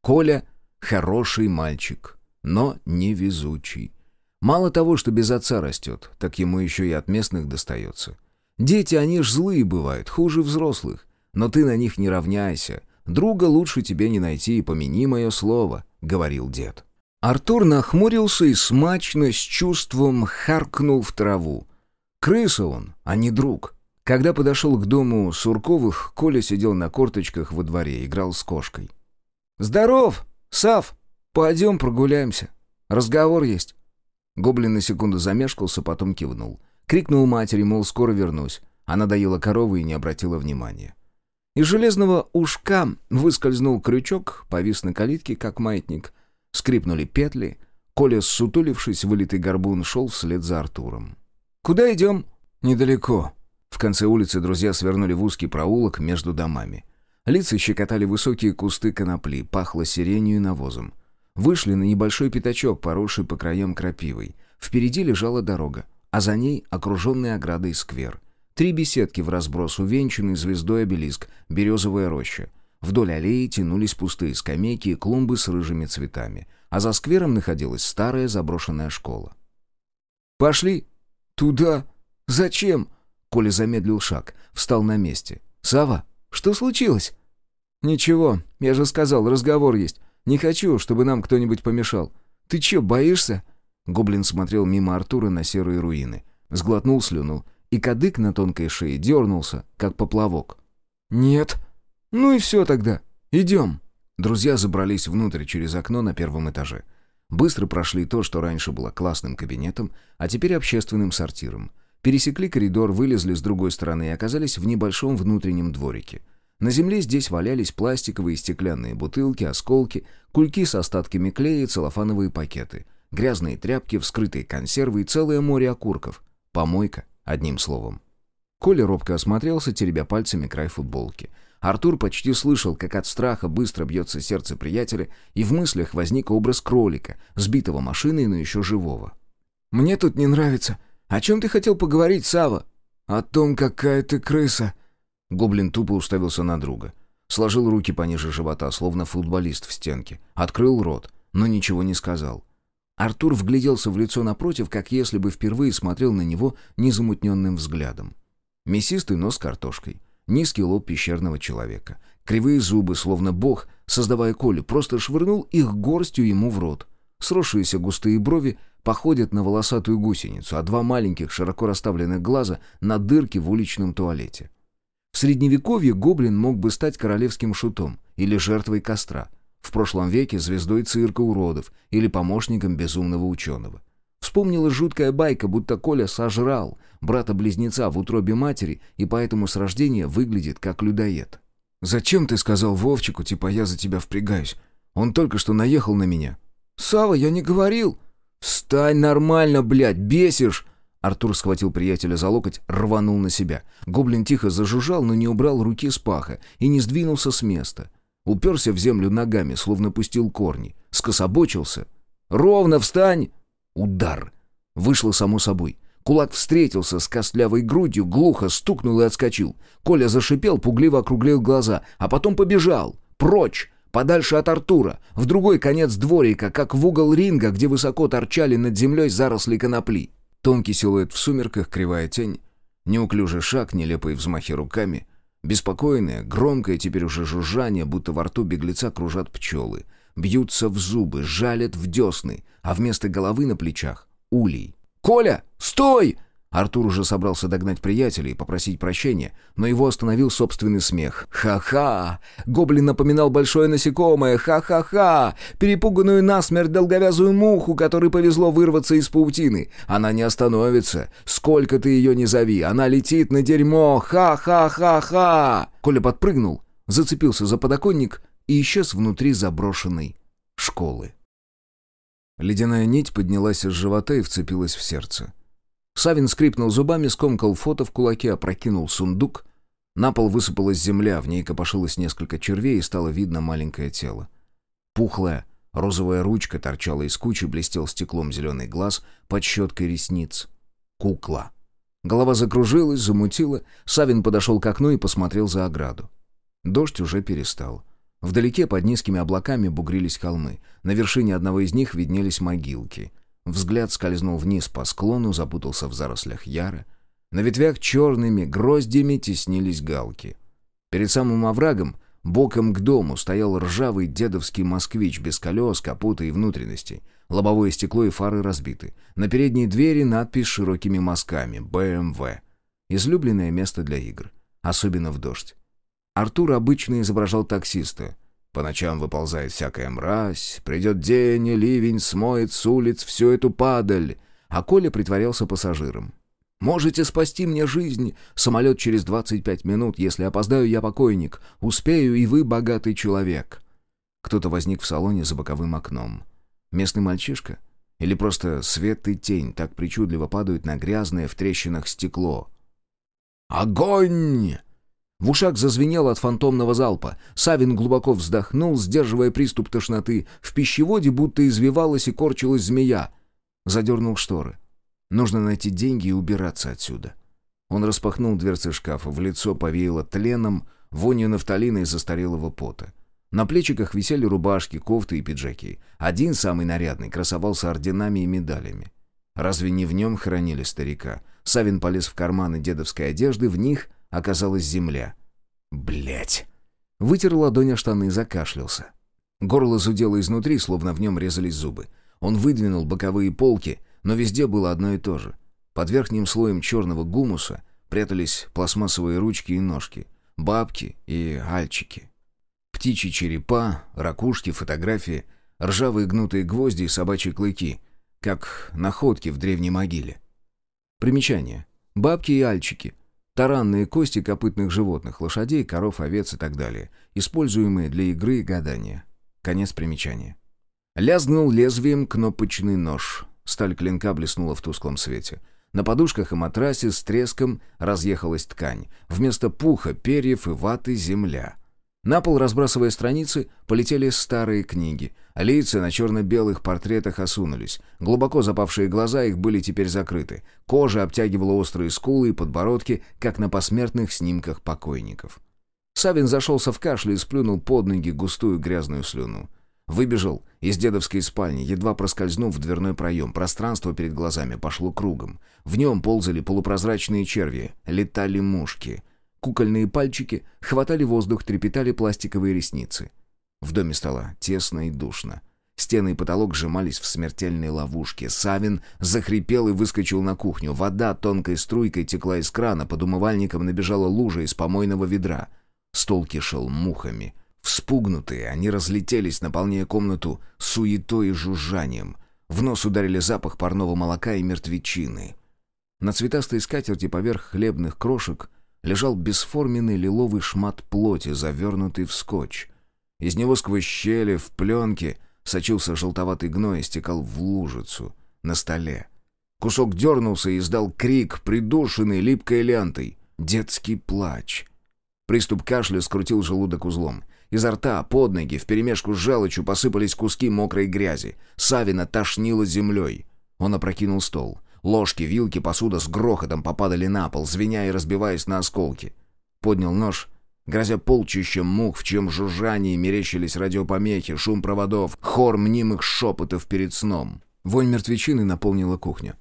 Коля — хороший мальчик, но невезучий. Мало того, что без отца растет, так ему еще и от местных достается. Дети, они ж злые бывают, хуже взрослых. Но ты на них не равняйся. Друга лучше тебе не найти и помяни мое слово», — говорил дед. Артур нахмурился и смачно, с чувством харкнул в траву. Крыса он, а не друг. Когда подошел к дому Сурковых, Коля сидел на корточках во дворе, играл с кошкой. «Здоров, Сав! Пойдем прогуляемся. Разговор есть». Гоблин на секунду замешкался, потом кивнул. Крикнул матери, мол, скоро вернусь. Она доела коровы и не обратила внимания. Из железного ушка выскользнул крючок, повис на калитке, как маятник. Скрипнули петли. Коля, сутулившись, вылитый горбун, шел вслед за Артуром. «Куда идем?» «Недалеко», в конце улицы друзья свернули в узкий проулок между домами. Лица щекотали высокие кусты конопли, пахло сиренью и навозом. Вышли на небольшой пятачок, поросший по краям крапивой. Впереди лежала дорога, а за ней окруженный оградой сквер. Три беседки в разброс, увенчанный звездой обелиск, березовая роща. Вдоль аллеи тянулись пустые скамейки и клумбы с рыжими цветами, а за сквером находилась старая заброшенная школа. «Пошли!» «Туда? Зачем?» Коля замедлил шаг, встал на месте. «Сава, что случилось?» «Ничего, я же сказал, разговор есть. Не хочу, чтобы нам кто-нибудь помешал. Ты че, боишься?» Гоблин смотрел мимо Артура на серые руины. Сглотнул слюну, и кадык на тонкой шее дернулся, как поплавок. «Нет». «Ну и все тогда. Идем». Друзья забрались внутрь через окно на первом этаже. Быстро прошли то, что раньше было классным кабинетом, а теперь общественным сортиром. Пересекли коридор, вылезли с другой стороны и оказались в небольшом внутреннем дворике. На земле здесь валялись пластиковые и стеклянные бутылки, осколки, кульки с остатками клея и целлофановые пакеты, грязные тряпки, вскрытые консервы и целое море окурков. Помойка, одним словом. Коля робко осмотрелся, теребя пальцами край футболки. Артур почти слышал, как от страха быстро бьется сердце приятеля, и в мыслях возник образ кролика, сбитого машиной, но еще живого. «Мне тут не нравится. О чем ты хотел поговорить, Сава? «О том, какая ты крыса». Гоблин тупо уставился на друга. Сложил руки пониже живота, словно футболист в стенке. Открыл рот, но ничего не сказал. Артур вгляделся в лицо напротив, как если бы впервые смотрел на него незамутненным взглядом. Мясистый нос картошкой, низкий лоб пещерного человека, кривые зубы, словно бог, создавая Колю, просто швырнул их горстью ему в рот. Сросшиеся густые брови походят на волосатую гусеницу, а два маленьких широко расставленных глаза на дырке в уличном туалете. В средневековье гоблин мог бы стать королевским шутом или жертвой костра. В прошлом веке звездой цирка уродов или помощником безумного ученого. Вспомнила жуткая байка, будто Коля сожрал брата-близнеца в утробе матери и поэтому с рождения выглядит как людоед. «Зачем ты сказал Вовчику, типа я за тебя впрягаюсь? Он только что наехал на меня». «Сава, я не говорил!» «Встань нормально, блядь, бесишь!» Артур схватил приятеля за локоть, рванул на себя. Гоблин тихо зажужжал, но не убрал руки с паха и не сдвинулся с места. Уперся в землю ногами, словно пустил корни. Скособочился. «Ровно встань!» Удар. Вышло само собой. Кулак встретился с костлявой грудью, глухо стукнул и отскочил. Коля зашипел, пугливо округлил глаза, а потом побежал. Прочь! Подальше от Артура, в другой конец дворика, как в угол ринга, где высоко торчали над землей заросли конопли. Тонкий силуэт в сумерках, кривая тень, неуклюжий шаг, нелепые взмахи руками, беспокойное, громкое теперь уже жужжание, будто во рту беглеца кружат пчелы, бьются в зубы, жалят в десны, а вместо головы на плечах — улей. «Коля, стой!» Артур уже собрался догнать приятеля и попросить прощения, но его остановил собственный смех. «Ха-ха! Гоблин напоминал большое насекомое! Ха-ха-ха! Перепуганную насмерть долговязую муху, которой повезло вырваться из паутины! Она не остановится! Сколько ты ее не зови! Она летит на дерьмо! Ха-ха-ха-ха!» Коля подпрыгнул, зацепился за подоконник и исчез внутри заброшенной школы. Ледяная нить поднялась из живота и вцепилась в сердце. Савин скрипнул зубами, скомкал фото в кулаке, опрокинул сундук. На пол высыпалась земля, в ней копошилось несколько червей, и стало видно маленькое тело. Пухлая, розовая ручка торчала из кучи, блестел стеклом зеленый глаз под щеткой ресниц. Кукла. Голова закружилась, замутила. Савин подошел к окну и посмотрел за ограду. Дождь уже перестал. Вдалеке под низкими облаками бугрились холмы. На вершине одного из них виднелись могилки. Взгляд скользнул вниз по склону, запутался в зарослях яра. На ветвях черными гроздьями теснились галки. Перед самым оврагом, боком к дому, стоял ржавый дедовский москвич без колес, капота и внутренностей. Лобовое стекло и фары разбиты. На передней двери надпись широкими мазками «БМВ». Излюбленное место для игр. Особенно в дождь. Артур обычно изображал таксиста — по ночам выползает всякая мразь, придет день, и ливень смоет с улиц всю эту падаль. А Коля притворялся пассажиром. «Можете спасти мне жизнь. Самолет через 25 минут. Если опоздаю, я покойник. Успею, и вы богатый человек». Кто-то возник в салоне за боковым окном. Местный мальчишка? Или просто свет и тень так причудливо падают на грязное в трещинах стекло? «Огонь!» В ушах зазвенело от фантомного залпа. Савин глубоко вздохнул, сдерживая приступ тошноты. В пищеводе будто извивалась и корчилась змея. Задернул шторы. Нужно найти деньги и убираться отсюда. Он распахнул дверцы шкафа. В лицо повеяло тленом, вонью нафталина и застарелого пота. На плечиках висели рубашки, кофты и пиджаки. Один, самый нарядный, красовался орденами и медалями. Разве не в нем хоронили старика? Савин полез в карманы дедовской одежды, в них оказалась земля. Блять. Вытер ладонь о штаны, закашлялся. Горло зудело изнутри, словно в нем резались зубы. Он выдвинул боковые полки, но везде было одно и то же. Под верхним слоем черного гумуса прятались пластмассовые ручки и ножки, бабки и альчики. Птичьи черепа, ракушки, фотографии, ржавые гнутые гвозди и собачьи клыки, как находки в древней могиле. Примечание. Бабки и альчики. Таранные кости копытных животных, лошадей, коров, овец и так далее, используемые для игры и гадания. Конец примечания. Лязгнул лезвием кнопочный нож. Сталь клинка блеснула в тусклом свете. На подушках и матрасе с треском разъехалась ткань. Вместо пуха, перьев и ваты — земля. На пол, разбрасывая страницы, полетели старые книги. Лица на черно-белых портретах осунулись. Глубоко запавшие глаза их были теперь закрыты. Кожа обтягивала острые скулы и подбородки, как на посмертных снимках покойников. Савин зашелся в кашле и сплюнул под ноги густую грязную слюну. Выбежал из дедовской спальни, едва проскользнув в дверной проем. Пространство перед глазами пошло кругом. В нем ползали полупрозрачные черви, летали мушки. Кукольные пальчики хватали воздух, трепетали пластиковые ресницы. В доме стало тесно и душно. Стены и потолок сжимались в смертельной ловушке. Савин захрипел и выскочил на кухню. Вода тонкой струйкой текла из крана, под умывальником набежала лужа из помойного ведра. Стол кишел мухами. Вспугнутые, они разлетелись, наполняя комнату суетой и жужжанием. В нос ударили запах парного молока и мертвечины. На цветастой скатерти поверх хлебных крошек лежал бесформенный лиловый шмат плоти, завернутый в скотч. Из него сквозь щели в пленке сочился желтоватый гной и стекал в лужицу на столе. Кусок дернулся и издал крик, придушенный липкой лентой. Детский плач. Приступ кашля скрутил желудок узлом. Изо рта, под ноги, вперемешку с желчью посыпались куски мокрой грязи. Савина тошнило землей. Он опрокинул стол. Ложки, вилки, посуда с грохотом попадали на пол, звеня и разбиваясь на осколки. Поднял нож, грозя полчищем мух, в чем жужжании мерещились радиопомехи, шум проводов, хор мнимых шепотов перед сном. Вонь мертвечины наполнила кухню.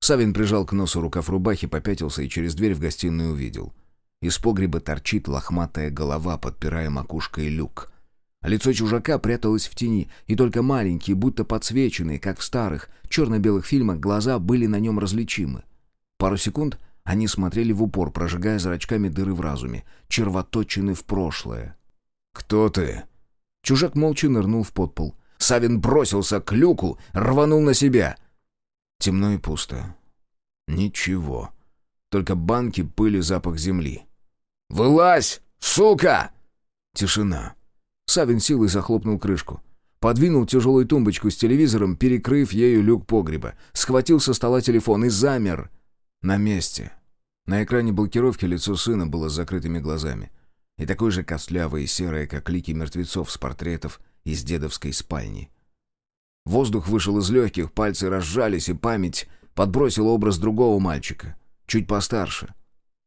Савин прижал к носу рукав рубахи, попятился и через дверь в гостиную увидел. Из погреба торчит лохматая голова, подпирая макушкой люк. Лицо чужака пряталось в тени, и только маленькие, будто подсвеченные, как в старых, черно-белых фильмах, глаза были на нем различимы. Пару секунд они смотрели в упор, прожигая зрачками дыры в разуме, червоточины в прошлое. «Кто ты?» Чужак молча нырнул в подпол. Савин бросился к люку, рванул на себя. Темно и пусто. Ничего. Только банки, пыль и запах земли. «Вылазь, сука!» Тишина. Савин силой захлопнул крышку. Подвинул тяжелую тумбочку с телевизором, перекрыв ею люк погреба. Схватил со стола телефон и замер. На месте. На экране блокировки лицо сына было с закрытыми глазами. И такое же костлявое и серое, как лики мертвецов с портретов из дедовской спальни. Воздух вышел из легких, пальцы разжались, и память подбросила образ другого мальчика, чуть постарше.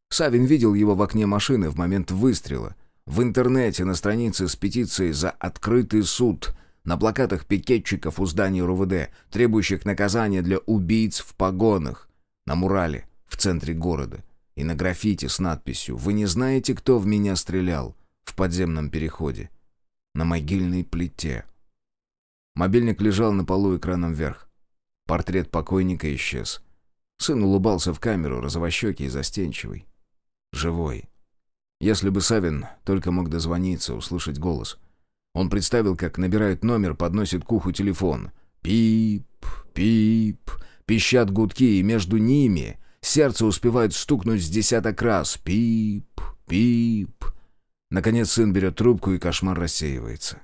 Савин видел его в окне машины в момент выстрела — в интернете на странице с петицией за открытый суд, на плакатах пикетчиков у здания РУВД, требующих наказания для убийц в погонах, на мурале в центре города и на граффити с надписью «Вы не знаете, кто в меня стрелял?» в подземном переходе, на могильной плите. Мобильник лежал на полу экраном вверх. Портрет покойника исчез. Сын улыбался в камеру, розовощекий и застенчивый. Живой. Если бы Савин только мог дозвониться, услышать голос. Он представил, как набирает номер, подносит к уху телефон. Пип, пип, пищат гудки, и между ними сердце успевает стукнуть с десяток раз. Пип, пип. Наконец сын берет трубку, и кошмар рассеивается.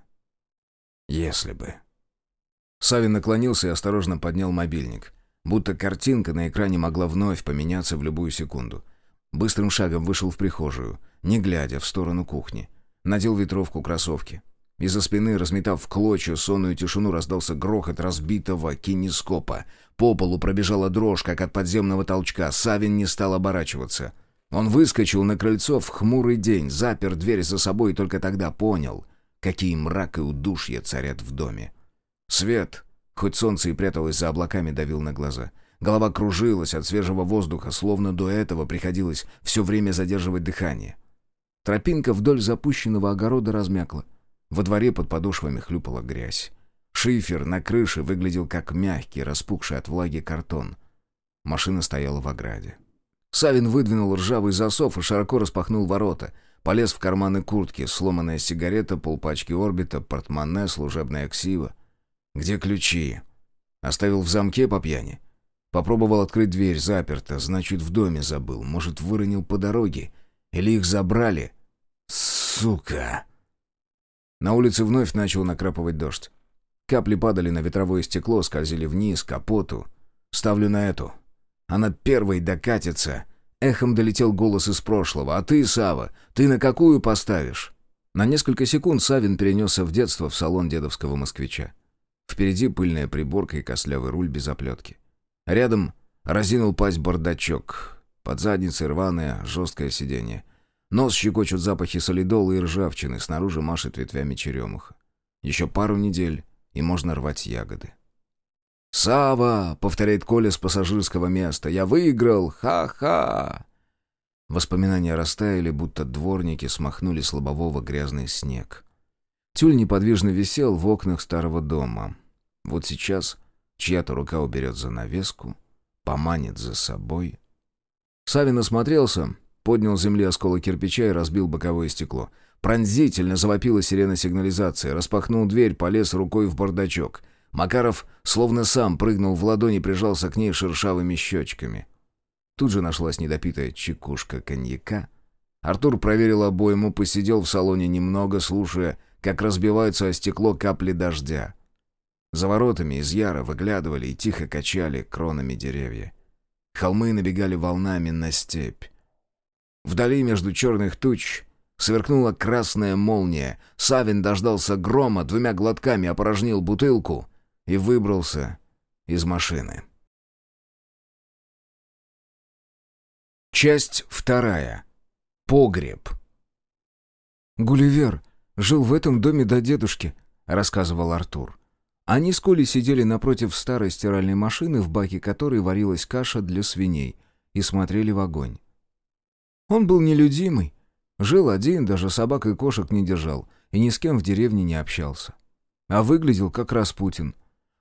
Если бы. Савин наклонился и осторожно поднял мобильник. Будто картинка на экране могла вновь поменяться в любую секунду. Быстрым шагом вышел в прихожую — не глядя в сторону кухни. Надел ветровку кроссовки. Из-за спины, разметав в клочья сонную тишину, раздался грохот разбитого кинескопа. По полу пробежала дрожь, как от подземного толчка. Савин не стал оборачиваться. Он выскочил на крыльцо в хмурый день, запер дверь за собой и только тогда понял, какие мрак и удушья царят в доме. Свет, хоть солнце и пряталось за облаками, давил на глаза. Голова кружилась от свежего воздуха, словно до этого приходилось все время задерживать дыхание. Тропинка вдоль запущенного огорода размякла. Во дворе под подошвами хлюпала грязь. Шифер на крыше выглядел как мягкий, распухший от влаги картон. Машина стояла в ограде. Савин выдвинул ржавый засов и широко распахнул ворота. Полез в карманы куртки, сломанная сигарета, полпачки орбита, портмоне, служебная ксива. «Где ключи?» Оставил в замке по пьяни. Попробовал открыть дверь, заперта, значит, в доме забыл. Может, выронил по дороге. Или их забрали. Сука! На улице вновь начал накрапывать дождь. Капли падали на ветровое стекло, скользили вниз, капоту. Ставлю на эту. Она первой докатится. Эхом долетел голос из прошлого. «А ты, Сава, ты на какую поставишь?» На несколько секунд Савин перенесся в детство в салон дедовского москвича. Впереди пыльная приборка и костлявый руль без оплетки. Рядом разинул пасть бардачок. Под задницей рваное, жесткое сиденье. Нос щекочут запахи солидола и ржавчины, снаружи машет ветвями черемуха. Еще пару недель, и можно рвать ягоды. «Сава!» — повторяет Коля с пассажирского места. «Я выиграл! Ха-ха!» Воспоминания растаяли, будто дворники смахнули с лобового грязный снег. Тюль неподвижно висел в окнах старого дома. Вот сейчас чья-то рука уберет занавеску, поманит за собой. Савин осмотрелся, поднял с земли осколок кирпича и разбил боковое стекло. Пронзительно завопила сирена сигнализации, распахнул дверь, полез рукой в бардачок — Макаров словно сам прыгнул в ладони и прижался к ней шершавыми щечками. Тут же нашлась недопитая чекушка коньяка. Артур проверил обойму, посидел в салоне немного, слушая, как разбиваются о стекло капли дождя. За воротами из яра выглядывали и тихо качали кронами деревья. Холмы набегали волнами на степь. Вдали между черных туч сверкнула красная молния. Савин дождался грома, двумя глотками опорожнил бутылку и выбрался из машины. Часть вторая. Погреб. «Гулливер жил в этом доме до дедушки», — рассказывал Артур. Они с Колей сидели напротив старой стиральной машины, в баке которой варилась каша для свиней, и смотрели в огонь. Он был нелюдимый, жил один, даже собак и кошек не держал, и ни с кем в деревне не общался. А выглядел как Распутин,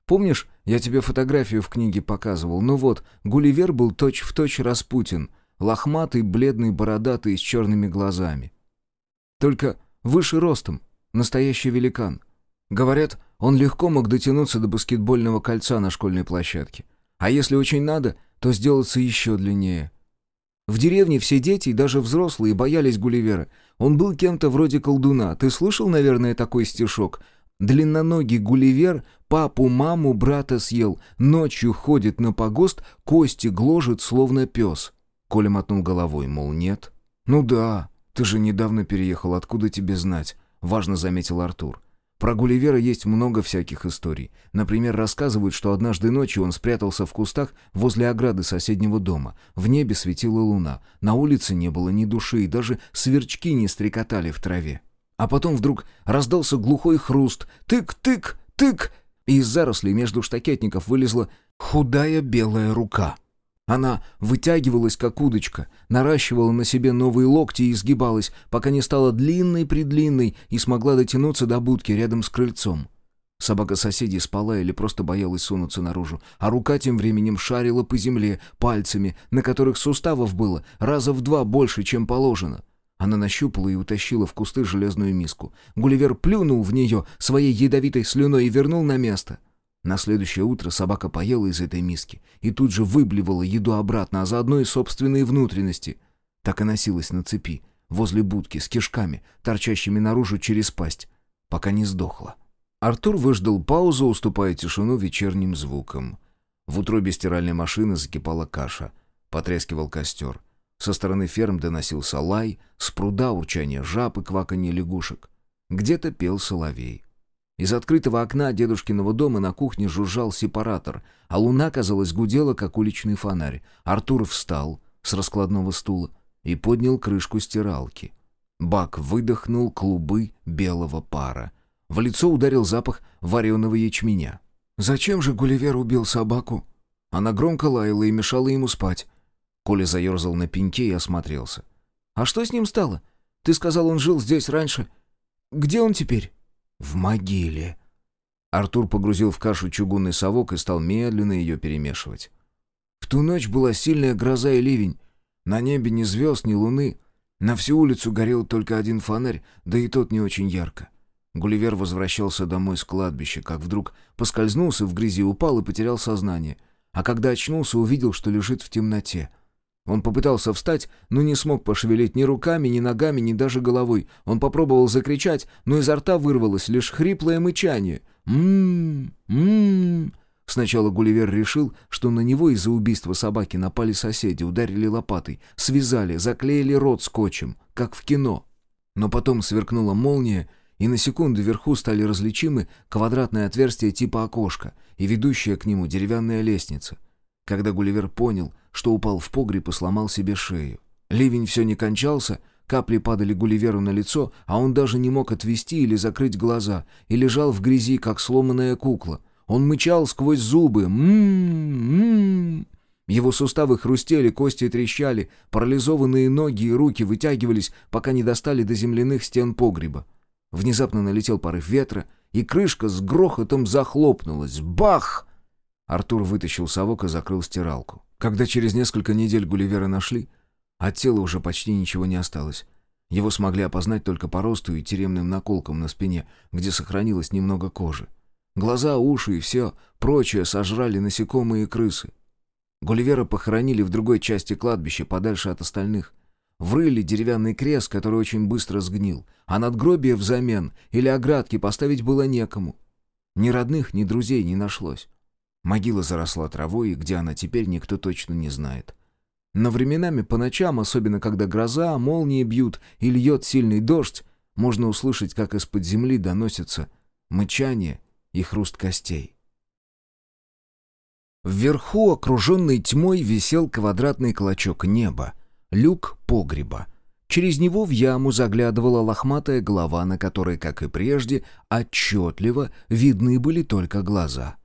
Помнишь, я тебе фотографию в книге показывал? Ну вот, Гулливер был точь-в-точь точь Распутин, лохматый, бледный, бородатый, с черными глазами. Только выше ростом, настоящий великан. Говорят, он легко мог дотянуться до баскетбольного кольца на школьной площадке. А если очень надо, то сделаться еще длиннее. В деревне все дети и даже взрослые боялись Гулливера. Он был кем-то вроде колдуна. Ты слышал, наверное, такой стишок? Длинноногий Гулливер папу, маму, брата съел, ночью ходит на погост, кости гложет, словно пес. Коля мотнул головой, мол, нет. «Ну да, ты же недавно переехал, откуда тебе знать?» — важно заметил Артур. Про Гулливера есть много всяких историй. Например, рассказывают, что однажды ночью он спрятался в кустах возле ограды соседнего дома. В небе светила луна, на улице не было ни души, и даже сверчки не стрекотали в траве. А потом вдруг раздался глухой хруст. Тык-тык, тык! И из зарослей между штакетников вылезла худая белая рука. Она вытягивалась, как удочка, наращивала на себе новые локти и изгибалась, пока не стала длинной-предлинной и смогла дотянуться до будки рядом с крыльцом. Собака соседей спала или просто боялась сунуться наружу, а рука тем временем шарила по земле пальцами, на которых суставов было раза в два больше, чем положено. Она нащупала и утащила в кусты железную миску. Гулливер плюнул в нее своей ядовитой слюной и вернул на место. На следующее утро собака поела из этой миски и тут же выблевала еду обратно, а заодно и собственные внутренности. Так и носилась на цепи, возле будки, с кишками, торчащими наружу через пасть, пока не сдохла. Артур выждал паузу, уступая тишину вечерним звукам. В утробе стиральной машины закипала каша. Потрескивал костер. Со стороны ферм доносился лай, с пруда урчание жаб и кваканье лягушек. Где-то пел соловей. Из открытого окна дедушкиного дома на кухне жужжал сепаратор, а луна, казалось, гудела, как уличный фонарь. Артур встал с раскладного стула и поднял крышку стиралки. Бак выдохнул клубы белого пара. В лицо ударил запах вареного ячменя. «Зачем же Гулливер убил собаку?» Она громко лаяла и мешала ему спать. Коля заерзал на пеньке и осмотрелся. «А что с ним стало? Ты сказал, он жил здесь раньше. Где он теперь?» В могиле. Артур погрузил в кашу чугунный совок и стал медленно ее перемешивать. В ту ночь была сильная гроза и ливень. На небе ни звезд, ни луны. На всю улицу горел только один фонарь, да и тот не очень ярко. Гулливер возвращался домой с кладбища, как вдруг поскользнулся в грязи, упал и потерял сознание. А когда очнулся, увидел, что лежит в темноте. Он попытался встать, но не смог пошевелить ни руками, ни ногами, ни даже головой. Он попробовал закричать, но изо рта вырвалось лишь хриплое мычание. «М-м-м!» м-м-м. Сначала Гулливер решил, что на него из-за убийства собаки напали соседи, ударили лопатой, связали, заклеили рот скотчем, как в кино. Но потом сверкнула молния, и на секунду вверху стали различимы квадратное отверстие типа окошка и ведущая к нему деревянная лестница. Когда Гулливер понял, что упал в погреб и сломал себе шею. Ливень все не кончался, капли падали Гулливеру на лицо, а он даже не мог отвести или закрыть глаза, и лежал в грязи, как сломанная кукла — он мычал сквозь зубы. «М-м-м». Его суставы хрустели, кости трещали, парализованные ноги и руки вытягивались, пока не достали до земляных стен погреба. Внезапно налетел порыв ветра, и крышка с грохотом захлопнулась. Бах! Артур вытащил совок и закрыл стиралку. Когда через несколько недель Гулливера нашли, от тела уже почти ничего не осталось. Его смогли опознать только по росту и тюремным наколкам на спине, где сохранилось немного кожи. Глаза, уши и все прочее сожрали насекомые и крысы. Гулливера похоронили в другой части кладбища, подальше от остальных. Врыли деревянный крест, который очень быстро сгнил, а надгробие взамен или оградки поставить было некому. Ни родных, ни друзей не нашлось. Могила заросла травой, и где она теперь, никто точно не знает. Но временами по ночам, особенно когда гроза, молнии бьют и льет сильный дождь, можно услышать, как из-под земли доносится мычание и хруст костей. Вверху, окруженный тьмой, висел квадратный клочок неба, люк погреба. Через него в яму заглядывала лохматая голова, на которой, как и прежде, отчетливо видны были только глаза.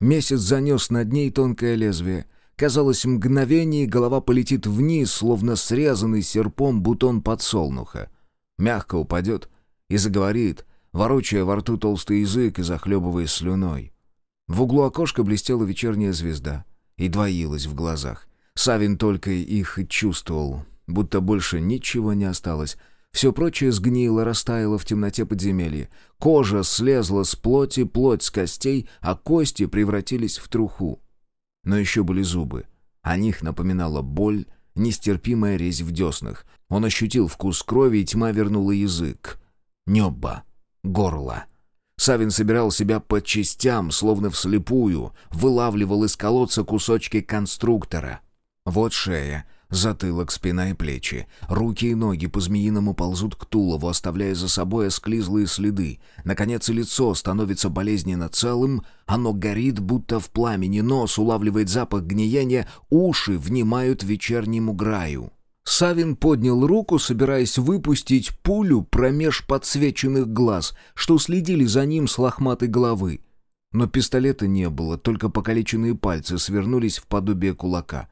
Месяц занес над ней тонкое лезвие. Казалось, мгновение голова полетит вниз, словно срезанный серпом бутон подсолнуха. Мягко упадет и заговорит, ворочая во рту толстый язык и захлебываясь слюной. В углу окошка блестела вечерняя звезда и двоилась в глазах. Савин только их и чувствовал, будто больше ничего не осталось. Все прочее сгнило, растаяло в темноте подземелья. Кожа слезла с плоти, плоть с костей, а кости превратились в труху. Но еще были зубы. О них напоминала боль, нестерпимая резь в деснах. Он ощутил вкус крови, и тьма вернула язык. Небо горло. Савин собирал себя по частям, словно вслепую, вылавливал из колодца кусочки конструктора. Вот шея, затылок, спина и плечи. Руки и ноги по-змеиному ползут к тулову, оставляя за собой осклизлые следы. Наконец лицо становится болезненно целым, оно горит, будто в пламени, нос улавливает запах гниения, уши внимают вечернему граю. Савин поднял руку, собираясь выпустить пулю промеж подсвеченных глаз, что следили за ним с лохматой головы. Но пистолета не было, только покалеченные пальцы свернулись в подобие кулака.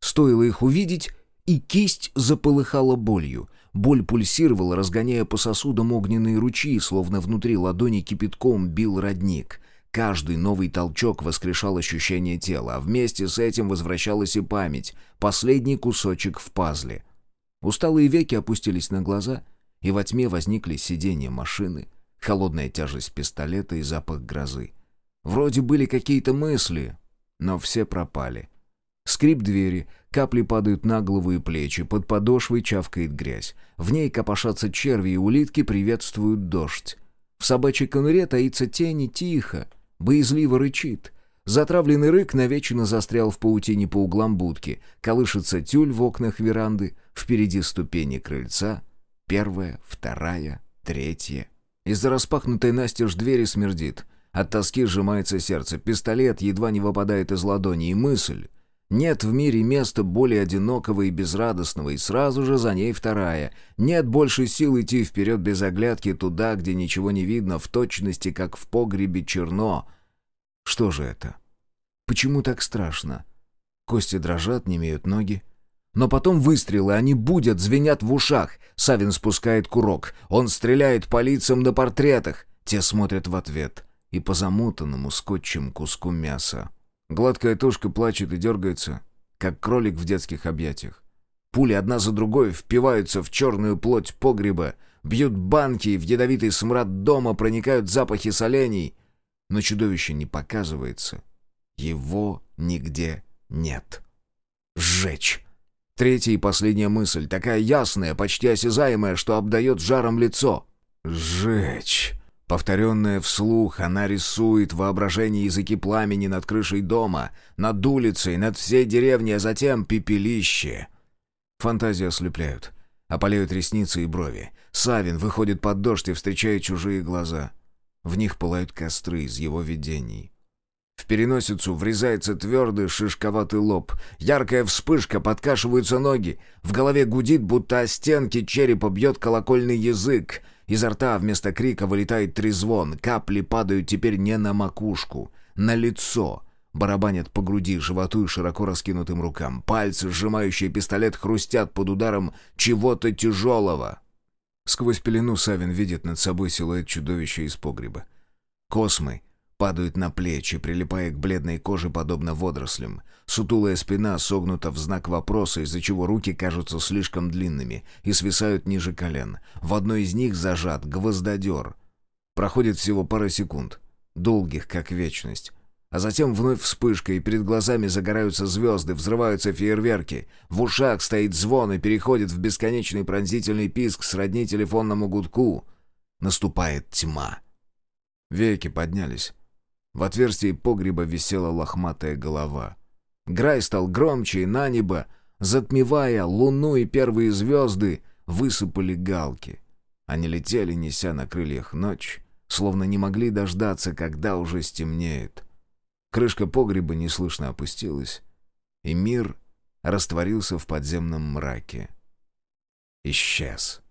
Стоило их увидеть, и кисть заполыхала болью. Боль пульсировала, разгоняя по сосудам огненные ручьи, словно внутри ладони кипятком бил родник. Каждый новый толчок воскрешал ощущение тела, а вместе с этим возвращалась и память, последний кусочек в пазле. Усталые веки опустились на глаза, и во тьме возникли сиденья машины, холодная тяжесть пистолета и запах грозы. Вроде были какие-то мысли, но все пропали. Скрип двери, капли падают на голову и плечи, под подошвой чавкает грязь. В ней копошатся черви и улитки приветствуют дождь. В собачьей конуре таится тень и тихо, боязливо рычит. Затравленный рык навечно застрял в паутине по углам будки. Колышется тюль в окнах веранды, впереди ступени крыльца. Первая, вторая, третья. Из-за распахнутой настежь двери смердит. От тоски сжимается сердце, пистолет едва не выпадает из ладони, и мысль... Нет в мире места более одинокого и безрадостного, и сразу же за ней вторая. Нет больше сил идти вперед без оглядки туда, где ничего не видно, в точности, как в погребе черно. Что же это? Почему так страшно? Кости дрожат, не имеют ноги. Но потом выстрелы, они будят, звенят в ушах. Савин спускает курок. Он стреляет по лицам на портретах. Те смотрят в ответ и по замутанному скотчем куску мяса. Гладкая тушка плачет и дергается, как кролик в детских объятиях. Пули одна за другой впиваются в черную плоть погреба, бьют банки, в ядовитый смрад дома проникают запахи солений. Но чудовище не показывается. Его нигде нет. Сжечь. Третья и последняя мысль, такая ясная, почти осязаемая, что обдает жаром лицо. «Сжечь!» Повторенная вслух, она рисует воображение языки пламени над крышей дома, над улицей, над всей деревней, а затем пепелище. Фантазии ослепляют, опаляют ресницы и брови. Савин выходит под дождь и встречает чужие глаза. В них пылают костры из его видений. В переносицу врезается твердый шишковатый лоб. Яркая вспышка, подкашиваются ноги. В голове гудит, будто о стенки черепа бьет колокольный язык — Изо рта вместо крика вылетает трезвон, капли падают теперь не на макушку, на лицо. Барабанят по груди, животу и широко раскинутым рукам. Пальцы, сжимающие пистолет, хрустят под ударом чего-то тяжелого. Сквозь пелену Савин видит над собой силуэт чудовища из погреба. Космы падают на плечи, прилипая к бледной коже, подобно водорослям. Сутулая спина согнута в знак вопроса, из-за чего руки кажутся слишком длинными и свисают ниже колен. В одной из них зажат гвоздодер. Проходит всего пара секунд, долгих, как вечность. А затем вновь вспышка, и перед глазами загораются звезды, взрываются фейерверки. В ушах стоит звон и переходит в бесконечный пронзительный писк сродни телефонному гудку. Наступает тьма. Веки поднялись. В отверстии погреба висела лохматая голова. Грай стал громче, и на небо, затмевая луну и первые звезды, высыпали галки. Они летели, неся на крыльях ночь, словно не могли дождаться, когда уже стемнеет. Крышка погреба неслышно опустилась, и мир растворился в подземном мраке. Исчез.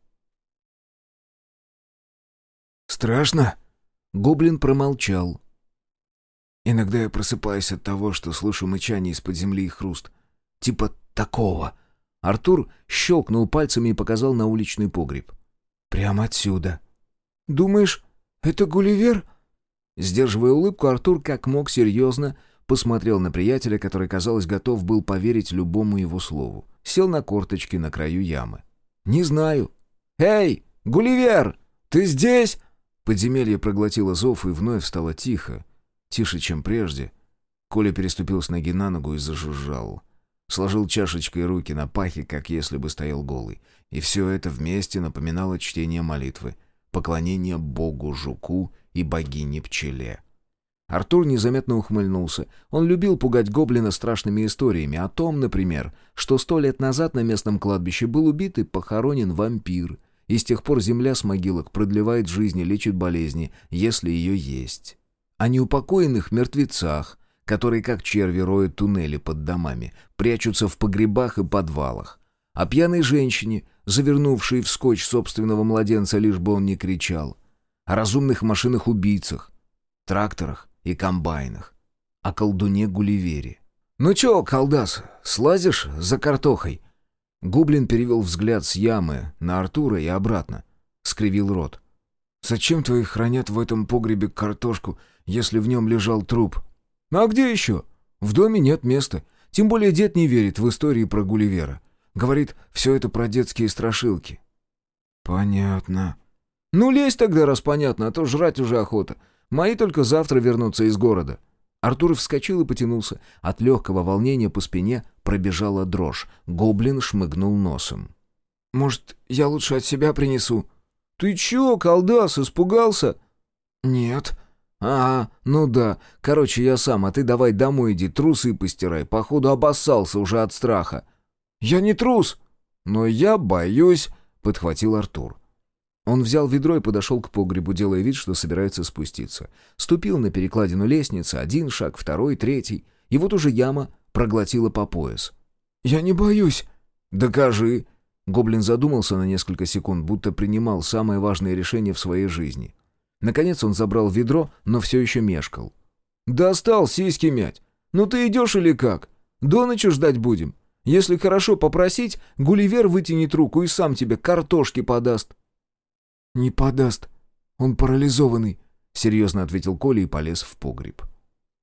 «Страшно?» Гоблин промолчал, Иногда я просыпаюсь от того, что слышу мычание из-под земли и хруст. Типа такого. Артур щелкнул пальцами и показал на уличный погреб. «Прямо отсюда». «Думаешь, это Гулливер?» Сдерживая улыбку, Артур как мог серьезно посмотрел на приятеля, который, казалось, готов был поверить любому его слову. Сел на корточки на краю ямы. «Не знаю». «Эй, Гулливер, ты здесь?» Подземелье проглотило зов и вновь стало тихо, Тише, чем прежде. Коля переступил с ноги на ногу и зажужжал. Сложил чашечкой руки на пахе, как если бы стоял голый. И все это вместе напоминало чтение молитвы, поклонение богу-жуку и богине-пчеле. Артур незаметно ухмыльнулся. Он любил пугать гоблина страшными историями о том, например, что сто лет назад на местном кладбище был убит и похоронен вампир, и с тех пор земля с могилок продлевает жизнь и лечит болезни, если ее есть о неупокоенных мертвецах, которые, как черви, роют туннели под домами, прячутся в погребах и подвалах, о пьяной женщине, завернувшей в скотч собственного младенца, лишь бы он не кричал, о разумных машинах-убийцах, тракторах и комбайнах, о колдуне Гулливере. «Ну чё, колдас, слазишь за картохой?» Гублин перевел взгляд с ямы на Артура и обратно. Скривил рот. «Зачем твои хранят в этом погребе картошку, если в нем лежал труп. А где еще? В доме нет места. Тем более дед не верит в истории про Гулливера. Говорит, все это про детские страшилки. Понятно. Ну, лезь тогда, раз понятно, а то жрать уже охота. Мои только завтра вернутся из города. Артур вскочил и потянулся. От легкого волнения по спине пробежала дрожь. Гоблин шмыгнул носом. «Может, я лучше от себя принесу?» «Ты чё, колдас, испугался?» «Нет», «Ага, ну да. Короче, я сам, а ты давай домой иди, трусы постирай. Походу, обоссался уже от страха». «Я не трус!» «Но я боюсь», — подхватил Артур. Он взял ведро и подошел к погребу, делая вид, что собирается спуститься. Ступил на перекладину лестницы, один шаг, второй, третий. И вот уже яма проглотила по пояс. «Я не боюсь». «Докажи». Гоблин задумался на несколько секунд, будто принимал самое важное решение в своей жизни. Наконец он забрал ведро, но все еще мешкал. «Достал сиськи мять! Ну ты идешь или как? До ночи ждать будем. Если хорошо попросить, Гулливер вытянет руку и сам тебе картошки подаст». «Не подаст. Он парализованный. серьезно ответил Коля и полез в погреб.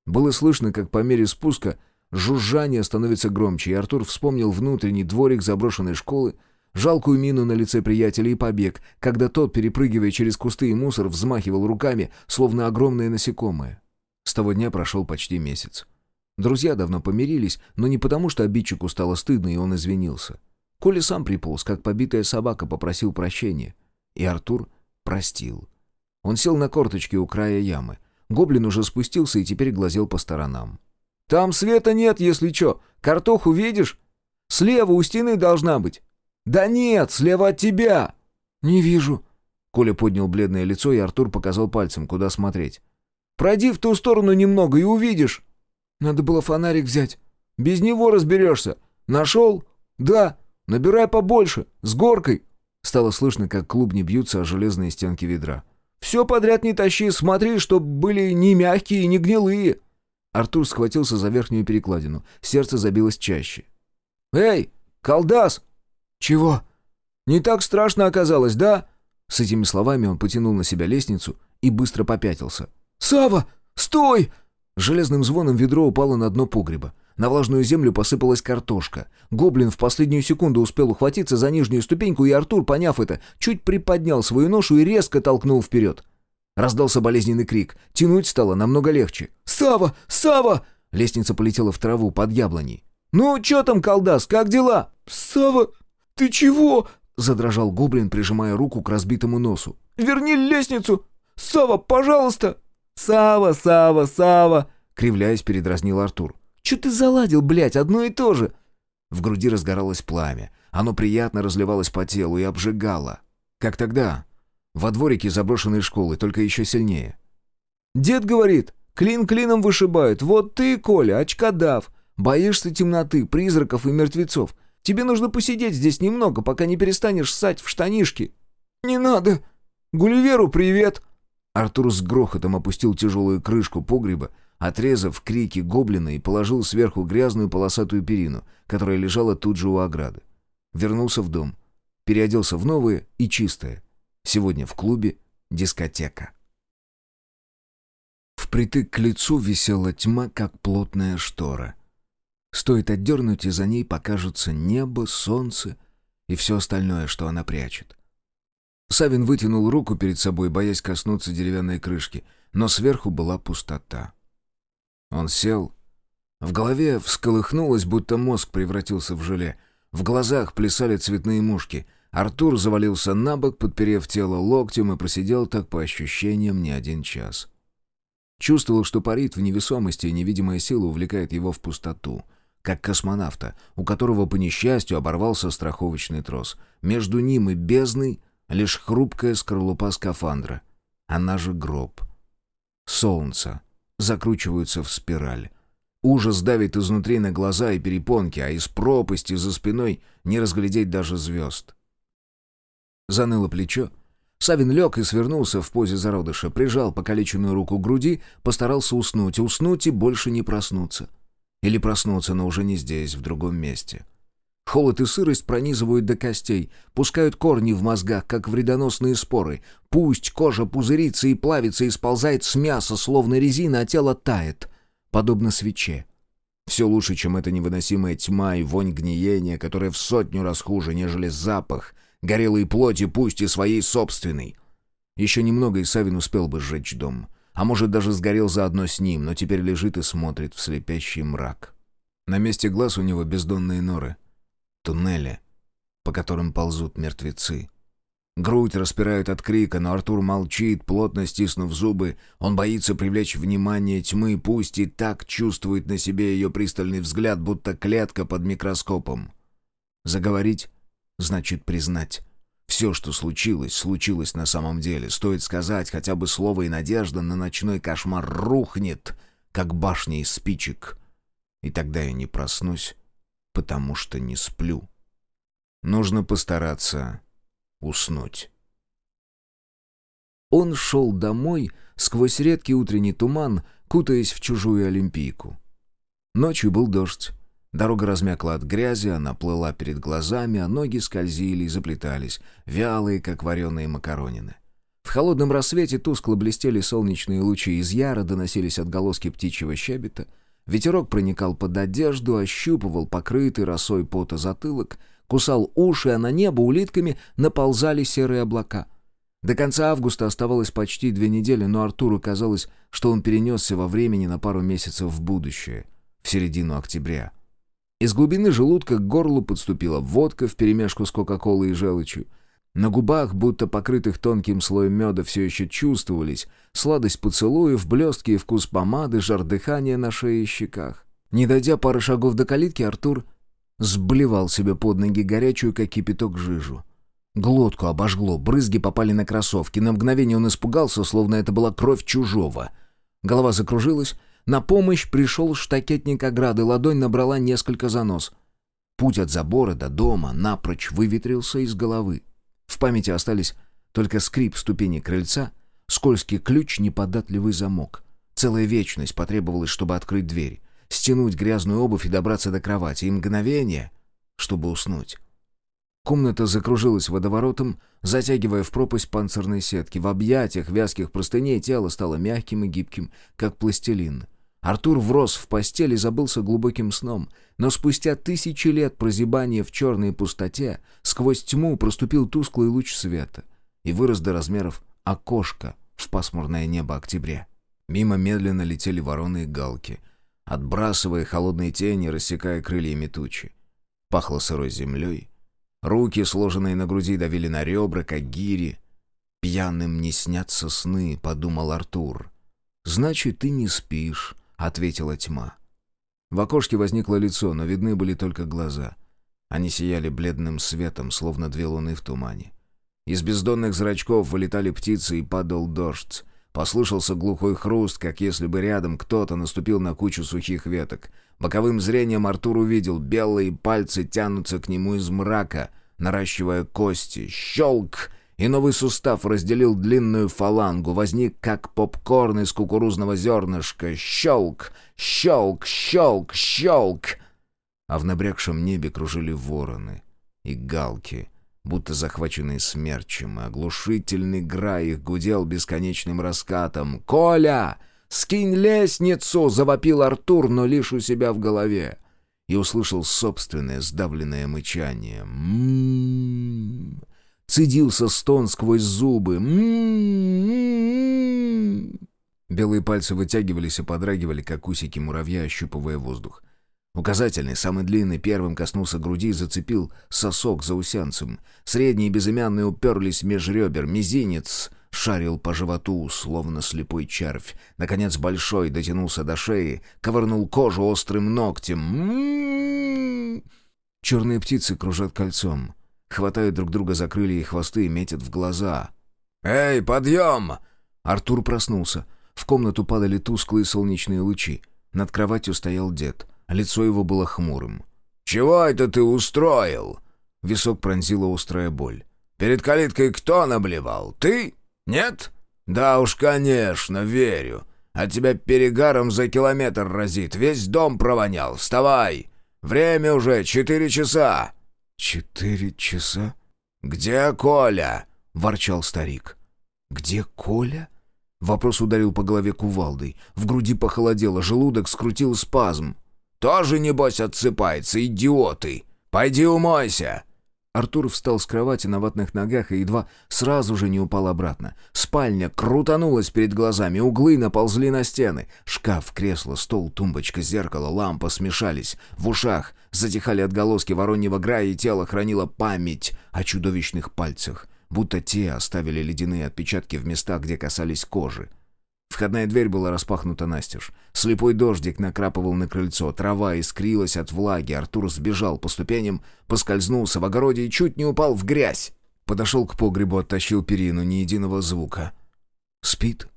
Было слышно, как по мере спуска жужжание становится громче, и Артур вспомнил внутренний дворик заброшенной школы, жалкую мину на лице приятеля и побег, когда тот, перепрыгивая через кусты и мусор, взмахивал руками, словно огромное насекомое. С того дня прошел почти месяц. Друзья давно помирились, но не потому, что обидчику стало стыдно, и он извинился. Коля сам приполз, как побитая собака, попросил прощения. И Артур простил. Он сел на корточки у края ямы. Гоблин уже спустился и теперь глазел по сторонам. «Там света нет, если чё. Картоху видишь? Слева у стены должна быть». «Да нет, слева от тебя!» «Не вижу». Коля поднял бледное лицо, и Артур показал пальцем, куда смотреть. «Пройди в ту сторону немного и увидишь». «Надо было фонарик взять». «Без него разберешься. Нашел?» «Да. Набирай побольше. С горкой». Стало слышно, как клубни бьются о железные стенки ведра. «Все подряд не тащи, смотри, чтоб были не мягкие и не гнилые». Артур схватился за верхнюю перекладину. Сердце забилось чаще. «Эй, колдас!» «Чего?» «Не так страшно оказалось, да?» С этими словами он потянул на себя лестницу и быстро попятился. Сава, стой!» Железным звоном ведро упало на дно погреба. На влажную землю посыпалась картошка. Гоблин в последнюю секунду успел ухватиться за нижнюю ступеньку, и Артур, поняв это, чуть приподнял свою ношу и резко толкнул вперед. Раздался болезненный крик. Тянуть стало намного легче. «Сава! Сава!» Лестница полетела в траву под яблоней. «Ну, чё там, колдас, как дела?» «Сава, ты чего?» Задрожал гоблин, прижимая руку к разбитому носу. «Верни лестницу! Сава, пожалуйста!» «Сава, Сава, Сава!» Кривляясь, передразнил Артур. Че ты заладил, блядь, одно и то же?» В груди разгоралось пламя. Оно приятно разливалось по телу и обжигало. Как тогда? Во дворике заброшенной школы, только еще сильнее. «Дед говорит, клин клином вышибают. Вот ты, Коля, очкодав. Боишься темноты, призраков и мертвецов. Тебе нужно посидеть здесь немного, пока не перестанешь ссать в штанишки». «Не надо. Гулливеру привет!» Артур с грохотом опустил тяжелую крышку погреба отрезав крики гоблина и положил сверху грязную полосатую перину, которая лежала тут же у ограды. Вернулся в дом. Переоделся в новое и чистое. Сегодня в клубе дискотека. Впритык к лицу висела тьма, как плотная штора. Стоит отдернуть, и за ней покажутся небо, солнце и все остальное, что она прячет. Савин вытянул руку перед собой, боясь коснуться деревянной крышки, но сверху была пустота. Он сел. В голове всколыхнулось, будто мозг превратился в желе. В глазах плясали цветные мушки. Артур завалился на бок, подперев тело локтем, и просидел так по ощущениям не один час. Чувствовал, что парит в невесомости, и невидимая сила увлекает его в пустоту. Как космонавта, у которого по несчастью оборвался страховочный трос. Между ним и бездной лишь хрупкая скорлупа скафандра. Она же гроб. Солнце закручиваются в спираль. Ужас давит изнутри на глаза и перепонки, а из пропасти за спиной не разглядеть даже звезд. Заныло плечо. Савин лег и свернулся в позе зародыша, прижал покалеченную руку к груди, постарался уснуть, уснуть и больше не проснуться. Или проснуться, но уже не здесь, в другом месте. Холод и сырость пронизывают до костей, пускают корни в мозгах, как вредоносные споры. Пусть кожа пузырится и плавится и сползает с мяса, словно резина, а тело тает, подобно свече. Все лучше, чем эта невыносимая тьма и вонь гниения, которая в сотню раз хуже, нежели запах горелой плоти, пусть и своей собственной. Еще немного, и Савин успел бы сжечь дом. А может, даже сгорел заодно с ним, но теперь лежит и смотрит в слепящий мрак. На месте глаз у него бездонные норы — туннели, по которым ползут мертвецы. Грудь распирают от крика, но Артур молчит, плотно стиснув зубы. Он боится привлечь внимание тьмы, пусть и так чувствует на себе ее пристальный взгляд, будто клетка под микроскопом. Заговорить значит признать. Все, что случилось, случилось на самом деле. Стоит сказать хотя бы слово, и надежда на ночной кошмар рухнет, как башня из спичек. И тогда я не проснусь, потому что не сплю. Нужно постараться уснуть. Он шел домой сквозь редкий утренний туман, кутаясь в чужую олимпийку. Ночью был дождь. Дорога размякла от грязи, она плыла перед глазами, а ноги скользили и заплетались, вялые, как вареные макаронины. В холодном рассвете тускло блестели солнечные лучи, из яра доносились отголоски птичьего щебета. Ветерок проникал под одежду, ощупывал покрытый росой пота затылок, кусал уши, а на небо улитками наползали серые облака. До конца августа оставалось почти две недели, но Артуру казалось, что он перенесся во времени на пару месяцев в будущее, в середину октября. Из глубины желудка к горлу подступила водка вперемешку с кока-колой и желчью. На губах, будто покрытых тонким слоем меда, все еще чувствовались сладость поцелуев, блестки и вкус помады, жар дыхания на шее и щеках. Не дойдя пары шагов до калитки, Артур сблевал себе под ноги горячую, как кипяток, жижу. Глотку обожгло, брызги попали на кроссовки. На мгновение он испугался, словно это была кровь чужого. Голова закружилась. На помощь пришел штакетник ограды, ладонь набрала несколько занос. Путь от забора до дома напрочь выветрился из головы. В памяти остались только скрип ступени крыльца, скользкий ключ, неподатливый замок. Целая вечность потребовалась, чтобы открыть дверь, стянуть грязную обувь и добраться до кровати, и мгновение, чтобы уснуть. Комната закружилась водоворотом, затягивая в пропасть панцирной сетки. В объятиях вязких простыней тело стало мягким и гибким, как пластилин. Артур врос в постель и забылся глубоким сном, но спустя тысячи лет прозябания в черной пустоте сквозь тьму проступил тусклый луч света и вырос до размеров окошка в пасмурное небо октября. Мимо медленно летели вороны и галки, отбрасывая холодные тени, рассекая крыльями тучи. Пахло сырой землей, руки, сложенные на груди, давили на ребра, как гири. «Пьяным не снятся сны», — подумал Артур. «Значит, ты не спишь», — ответила тьма. В окошке возникло лицо, но видны были только глаза. Они сияли бледным светом, словно две луны в тумане. Из бездонных зрачков вылетали птицы и падал дождь. Послышался глухой хруст, как если бы рядом кто-то наступил на кучу сухих веток. Боковым зрением Артур увидел, белые пальцы тянутся к нему из мрака, наращивая кости. Щелк! И новый сустав разделил длинную фалангу, возник как попкорн из кукурузного зернышка. Щелк, щелк, щелк, щелк. А в набрякшем небе кружили вороны и галки, будто захваченные смерчем, и оглушительный грай их гудел бесконечным раскатом. «Коля! Скинь лестницу!» — завопил Артур, но лишь у себя в голове. И услышал собственное сдавленное мычание. «М-м-м!» Цедился стон сквозь зубы. Белые пальцы вытягивались и подрагивали, как усики муравья, ощупывая воздух. Указательный, самый длинный, первым коснулся груди и зацепил сосок за усянцем. Средние безымянные уперлись меж ребер. Мизинец шарил по животу, словно слепой червь. Наконец большой дотянулся до шеи, ковырнул кожу острым ногтем. «М-м-м». Черные птицы кружат кольцом хватают друг друга за крылья и хвосты и метят в глаза. «Эй, подъем!» Артур проснулся. В комнату падали тусклые солнечные лучи. Над кроватью стоял дед. Лицо его было хмурым. «Чего это ты устроил?» Висок пронзила острая боль. «Перед калиткой кто наблевал? Ты? Нет? Да уж, конечно, верю. От тебя перегаром за километр разит. Весь дом провонял. Вставай! Время уже четыре часа!» «Четыре часа?» «Где Коля?» — ворчал старик. «Где Коля?» Вопрос ударил по голове кувалдой. В груди похолодело, желудок скрутил спазм. «Тоже, небось, отсыпается, идиоты! Пойди умойся!» Артур встал с кровати на ватных ногах и едва сразу же не упал обратно. Спальня крутанулась перед глазами, углы наползли на стены. Шкаф, кресло, стол, тумбочка, зеркало, лампа смешались. В ушах затихали отголоски вороньего грая, и тело хранило память о чудовищных пальцах, будто те оставили ледяные отпечатки в местах, где касались кожи. Входная дверь была распахнута настежь. Слепой дождик накрапывал на крыльцо, трава искрилась от влаги. Артур сбежал по ступеням, поскользнулся в огороде и чуть не упал в грязь. Подошел к погребу, оттащил перину, ни единого звука. Спит?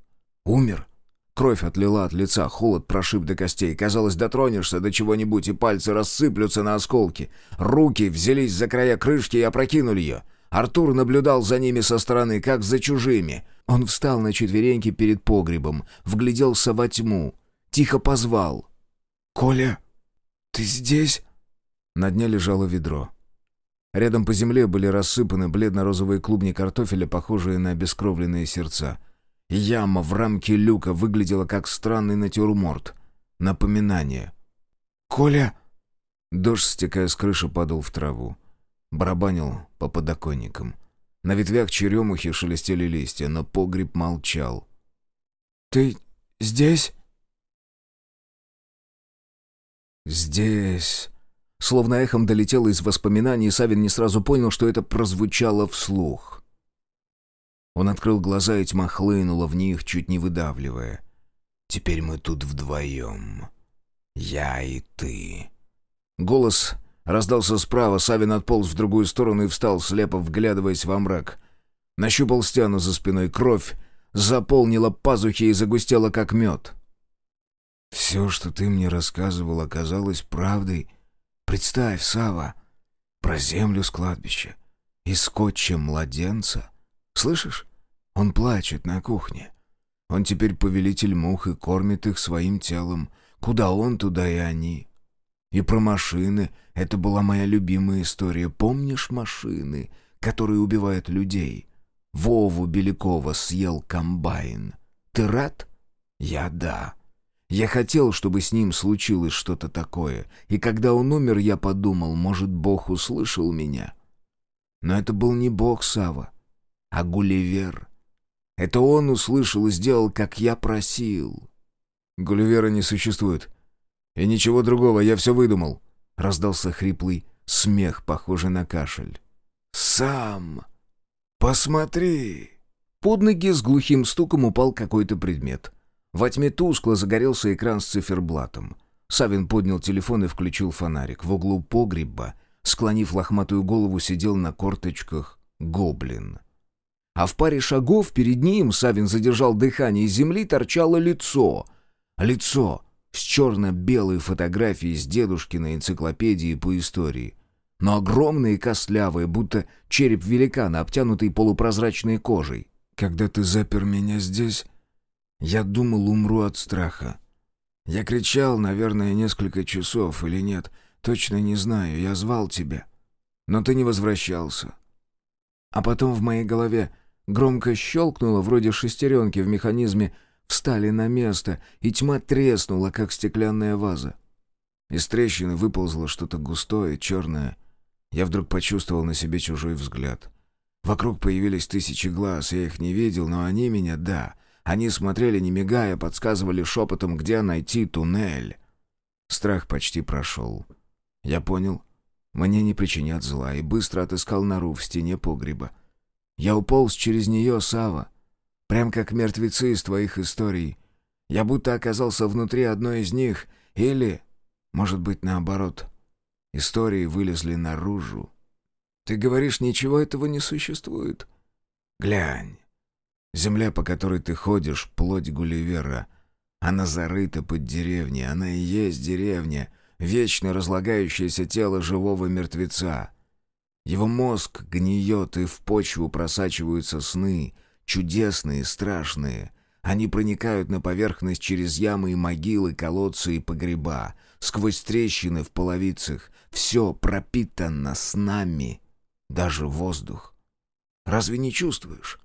Умер? Кровь отлила от лица, холод прошиб до костей. Казалось, дотронешься до чего-нибудь, и пальцы рассыплются на осколки. Руки взялись за края крышки и опрокинули ее. Артур наблюдал за ними со стороны, как за чужими — он встал на четвереньки перед погребом, вгляделся во тьму, тихо позвал. «Коля, ты здесь?» На дне лежало ведро. Рядом по земле были рассыпаны бледно-розовые клубни картофеля, похожие на обескровленные сердца. Яма в рамке люка выглядела как странный натюрморт. Напоминание. «Коля!» Дождь, стекая с крыши, падал в траву. Барабанил по подоконникам. На ветвях черемухи шелестели листья, но погреб молчал. «Ты здесь?» «Здесь...» Словно эхом долетело из воспоминаний, Савин не сразу понял, что это прозвучало вслух. Он открыл глаза, и тьма хлынула в них, чуть не выдавливая. «Теперь мы тут вдвоем. Я и ты». Голос раздался справа, Савин отполз в другую сторону и встал, слепо вглядываясь во мрак. Нащупал стену за спиной, кровь заполнила пазухи и загустела, как мед. «Все, что ты мне рассказывал, оказалось правдой», Представь, Сава, про землю с кладбища и скотчем младенца. Слышишь? Он плачет на кухне. Он теперь повелитель мух и кормит их своим телом. Куда он, туда и они. И про машины. Это была моя любимая история. Помнишь машины, которые убивают людей? Вову Белякова съел комбайн. Ты рад? Я да. Я хотел, чтобы с ним случилось что-то такое, и когда он умер, я подумал, может, Бог услышал меня. Но это был не Бог Сава, а Гулливер. Это он услышал и сделал, как я просил. Гулливера не существует. И ничего другого, я все выдумал. Раздался хриплый смех, похожий на кашель. «Сам! Посмотри!» Под ноги с глухим стуком упал какой-то предмет — во тьме тускло загорелся экран с циферблатом. Савин поднял телефон и включил фонарик. В углу погреба, склонив лохматую голову, сидел на корточках гоблин. А в паре шагов перед ним, Савин задержал дыхание, из земли торчало лицо. Лицо с черно-белой фотографией с дедушкиной энциклопедии по истории. Но огромное и костлявое, будто череп великана, обтянутый полупрозрачной кожей. «Когда ты запер меня здесь...» Я думал, умру от страха. Я кричал, наверное, несколько часов или нет, точно не знаю, я звал тебя. Но ты не возвращался. А потом в моей голове громко щелкнуло, вроде шестеренки в механизме встали на место, и тьма треснула, как стеклянная ваза. Из трещины выползло что-то густое, черное. Я вдруг почувствовал на себе чужой взгляд. Вокруг появились тысячи глаз, я их не видел, но они меня, да — они смотрели, не мигая, подсказывали шепотом, где найти туннель. Страх почти прошел. Я понял, мне не причинят зла, и быстро отыскал нору в стене погреба. Я уполз через нее, Сава, прям как мертвецы из твоих историй. Я будто оказался внутри одной из них, или, может быть, наоборот, истории вылезли наружу. Ты говоришь, ничего этого не существует? Глянь, Земля, по которой ты ходишь, плоть Гулливера. Она зарыта под деревней, она и есть деревня, вечно разлагающееся тело живого мертвеца. Его мозг гниет, и в почву просачиваются сны, чудесные, страшные. Они проникают на поверхность через ямы и могилы, колодцы и погреба, сквозь трещины в половицах. Все пропитано с нами, даже воздух. Разве не чувствуешь?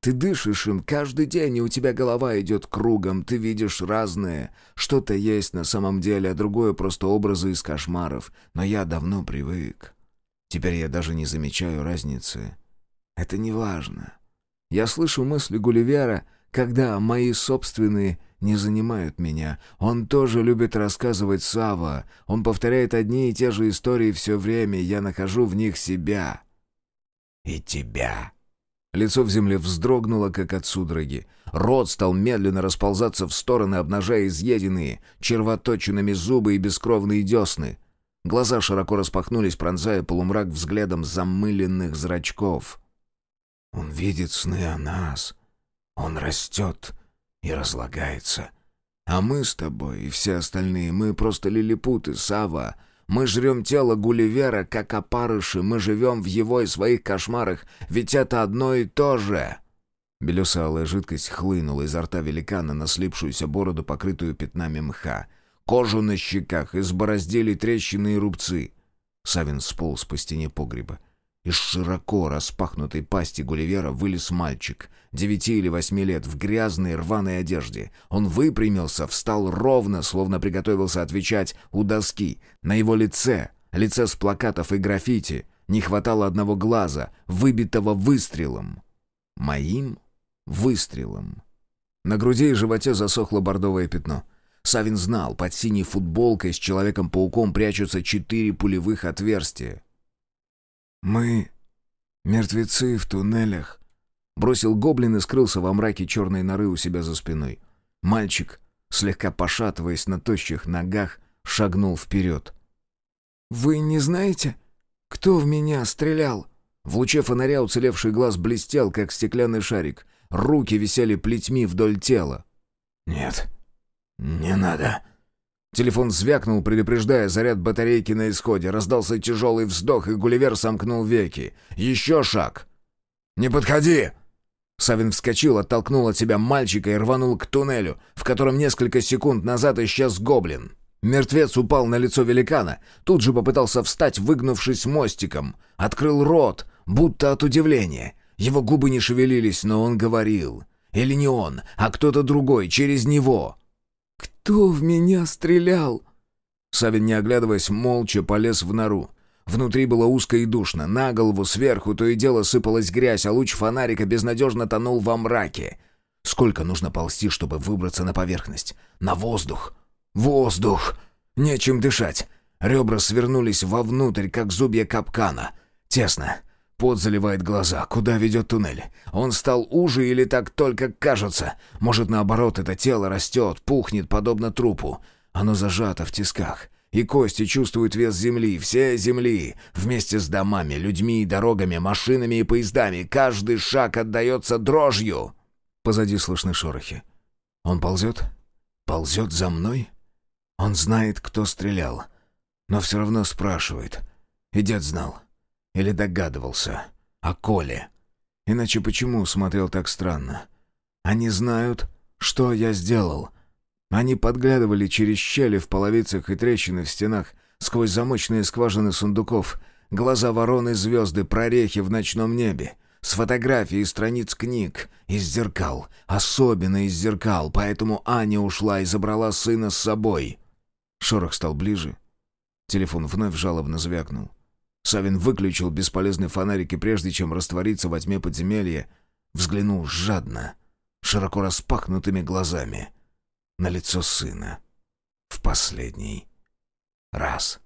Ты дышишь им каждый день, и у тебя голова идет кругом, ты видишь разное. Что-то есть на самом деле, а другое просто образы из кошмаров. Но я давно привык. Теперь я даже не замечаю разницы. Это не важно. Я слышу мысли Гулливера, когда мои собственные не занимают меня. Он тоже любит рассказывать Сава. Он повторяет одни и те же истории все время, я нахожу в них себя. И тебя. Лицо в земле вздрогнуло, как от судороги. Рот стал медленно расползаться в стороны, обнажая изъеденные, червоточинами зубы и бескровные десны. Глаза широко распахнулись, пронзая полумрак взглядом замыленных зрачков. «Он видит сны о нас. Он растет и разлагается. А мы с тобой и все остальные, мы просто лилипуты, Сава, мы жрем тело Гулливера, как опарыши, мы живем в его и своих кошмарах, ведь это одно и то же!» Белесалая жидкость хлынула изо рта великана на слипшуюся бороду, покрытую пятнами мха. Кожу на щеках избороздили трещины и рубцы. Савин сполз по стене погреба. Из широко распахнутой пасти Гулливера вылез мальчик, девяти или восьми лет, в грязной рваной одежде. Он выпрямился, встал ровно, словно приготовился отвечать у доски. На его лице, лице с плакатов и граффити, не хватало одного глаза, выбитого выстрелом. Моим выстрелом. На груди и животе засохло бордовое пятно. Савин знал, под синей футболкой с Человеком-пауком прячутся четыре пулевых отверстия. «Мы мертвецы в туннелях», — бросил гоблин и скрылся во мраке черной норы у себя за спиной. Мальчик, слегка пошатываясь на тощих ногах, шагнул вперед. «Вы не знаете, кто в меня стрелял?» В луче фонаря уцелевший глаз блестел, как стеклянный шарик. Руки висели плетьми вдоль тела. «Нет, не надо», Телефон звякнул, предупреждая заряд батарейки на исходе. Раздался тяжелый вздох, и Гулливер сомкнул веки. «Еще шаг!» «Не подходи!» Савин вскочил, оттолкнул от себя мальчика и рванул к туннелю, в котором несколько секунд назад исчез гоблин. Мертвец упал на лицо великана, тут же попытался встать, выгнувшись мостиком. Открыл рот, будто от удивления. Его губы не шевелились, но он говорил. Или не он, а кто-то другой, через него. «Кто в меня стрелял?» Савин, не оглядываясь, молча полез в нору. Внутри было узко и душно, на голову сверху то и дело сыпалась грязь, а луч фонарика безнадежно тонул во мраке. Сколько нужно ползти, чтобы выбраться на поверхность? На воздух! Воздух! Нечем дышать. Ребра свернулись вовнутрь, как зубья капкана. Тесно. Пот заливает глаза. Куда ведет туннель? Он стал уже или так только кажется? Может, наоборот, это тело растет, пухнет, подобно трупу. Оно зажато в тисках. И кости чувствуют вес земли, все земли, вместе с домами, людьми, дорогами, машинами и поездами. Каждый шаг отдается дрожью. Позади слышны шорохи. Он ползет? Ползет за мной? Он знает, кто стрелял. Но все равно спрашивает. И дед знал. Или догадывался. О Коле. Иначе почему смотрел так странно? Они знают, что я сделал. Они подглядывали через щели в половицах и трещины в стенах, сквозь замочные скважины сундуков, глаза вороны, звезды, прорехи в ночном небе, с фотографий страниц книг, из зеркал, особенно из зеркал, поэтому Аня ушла и забрала сына с собой. Шорох стал ближе. Телефон вновь жалобно звякнул. Савин выключил бесполезный фонарик и прежде чем раствориться во тьме подземелья, взглянул жадно, широко распахнутыми глазами, на лицо сына. В последний раз.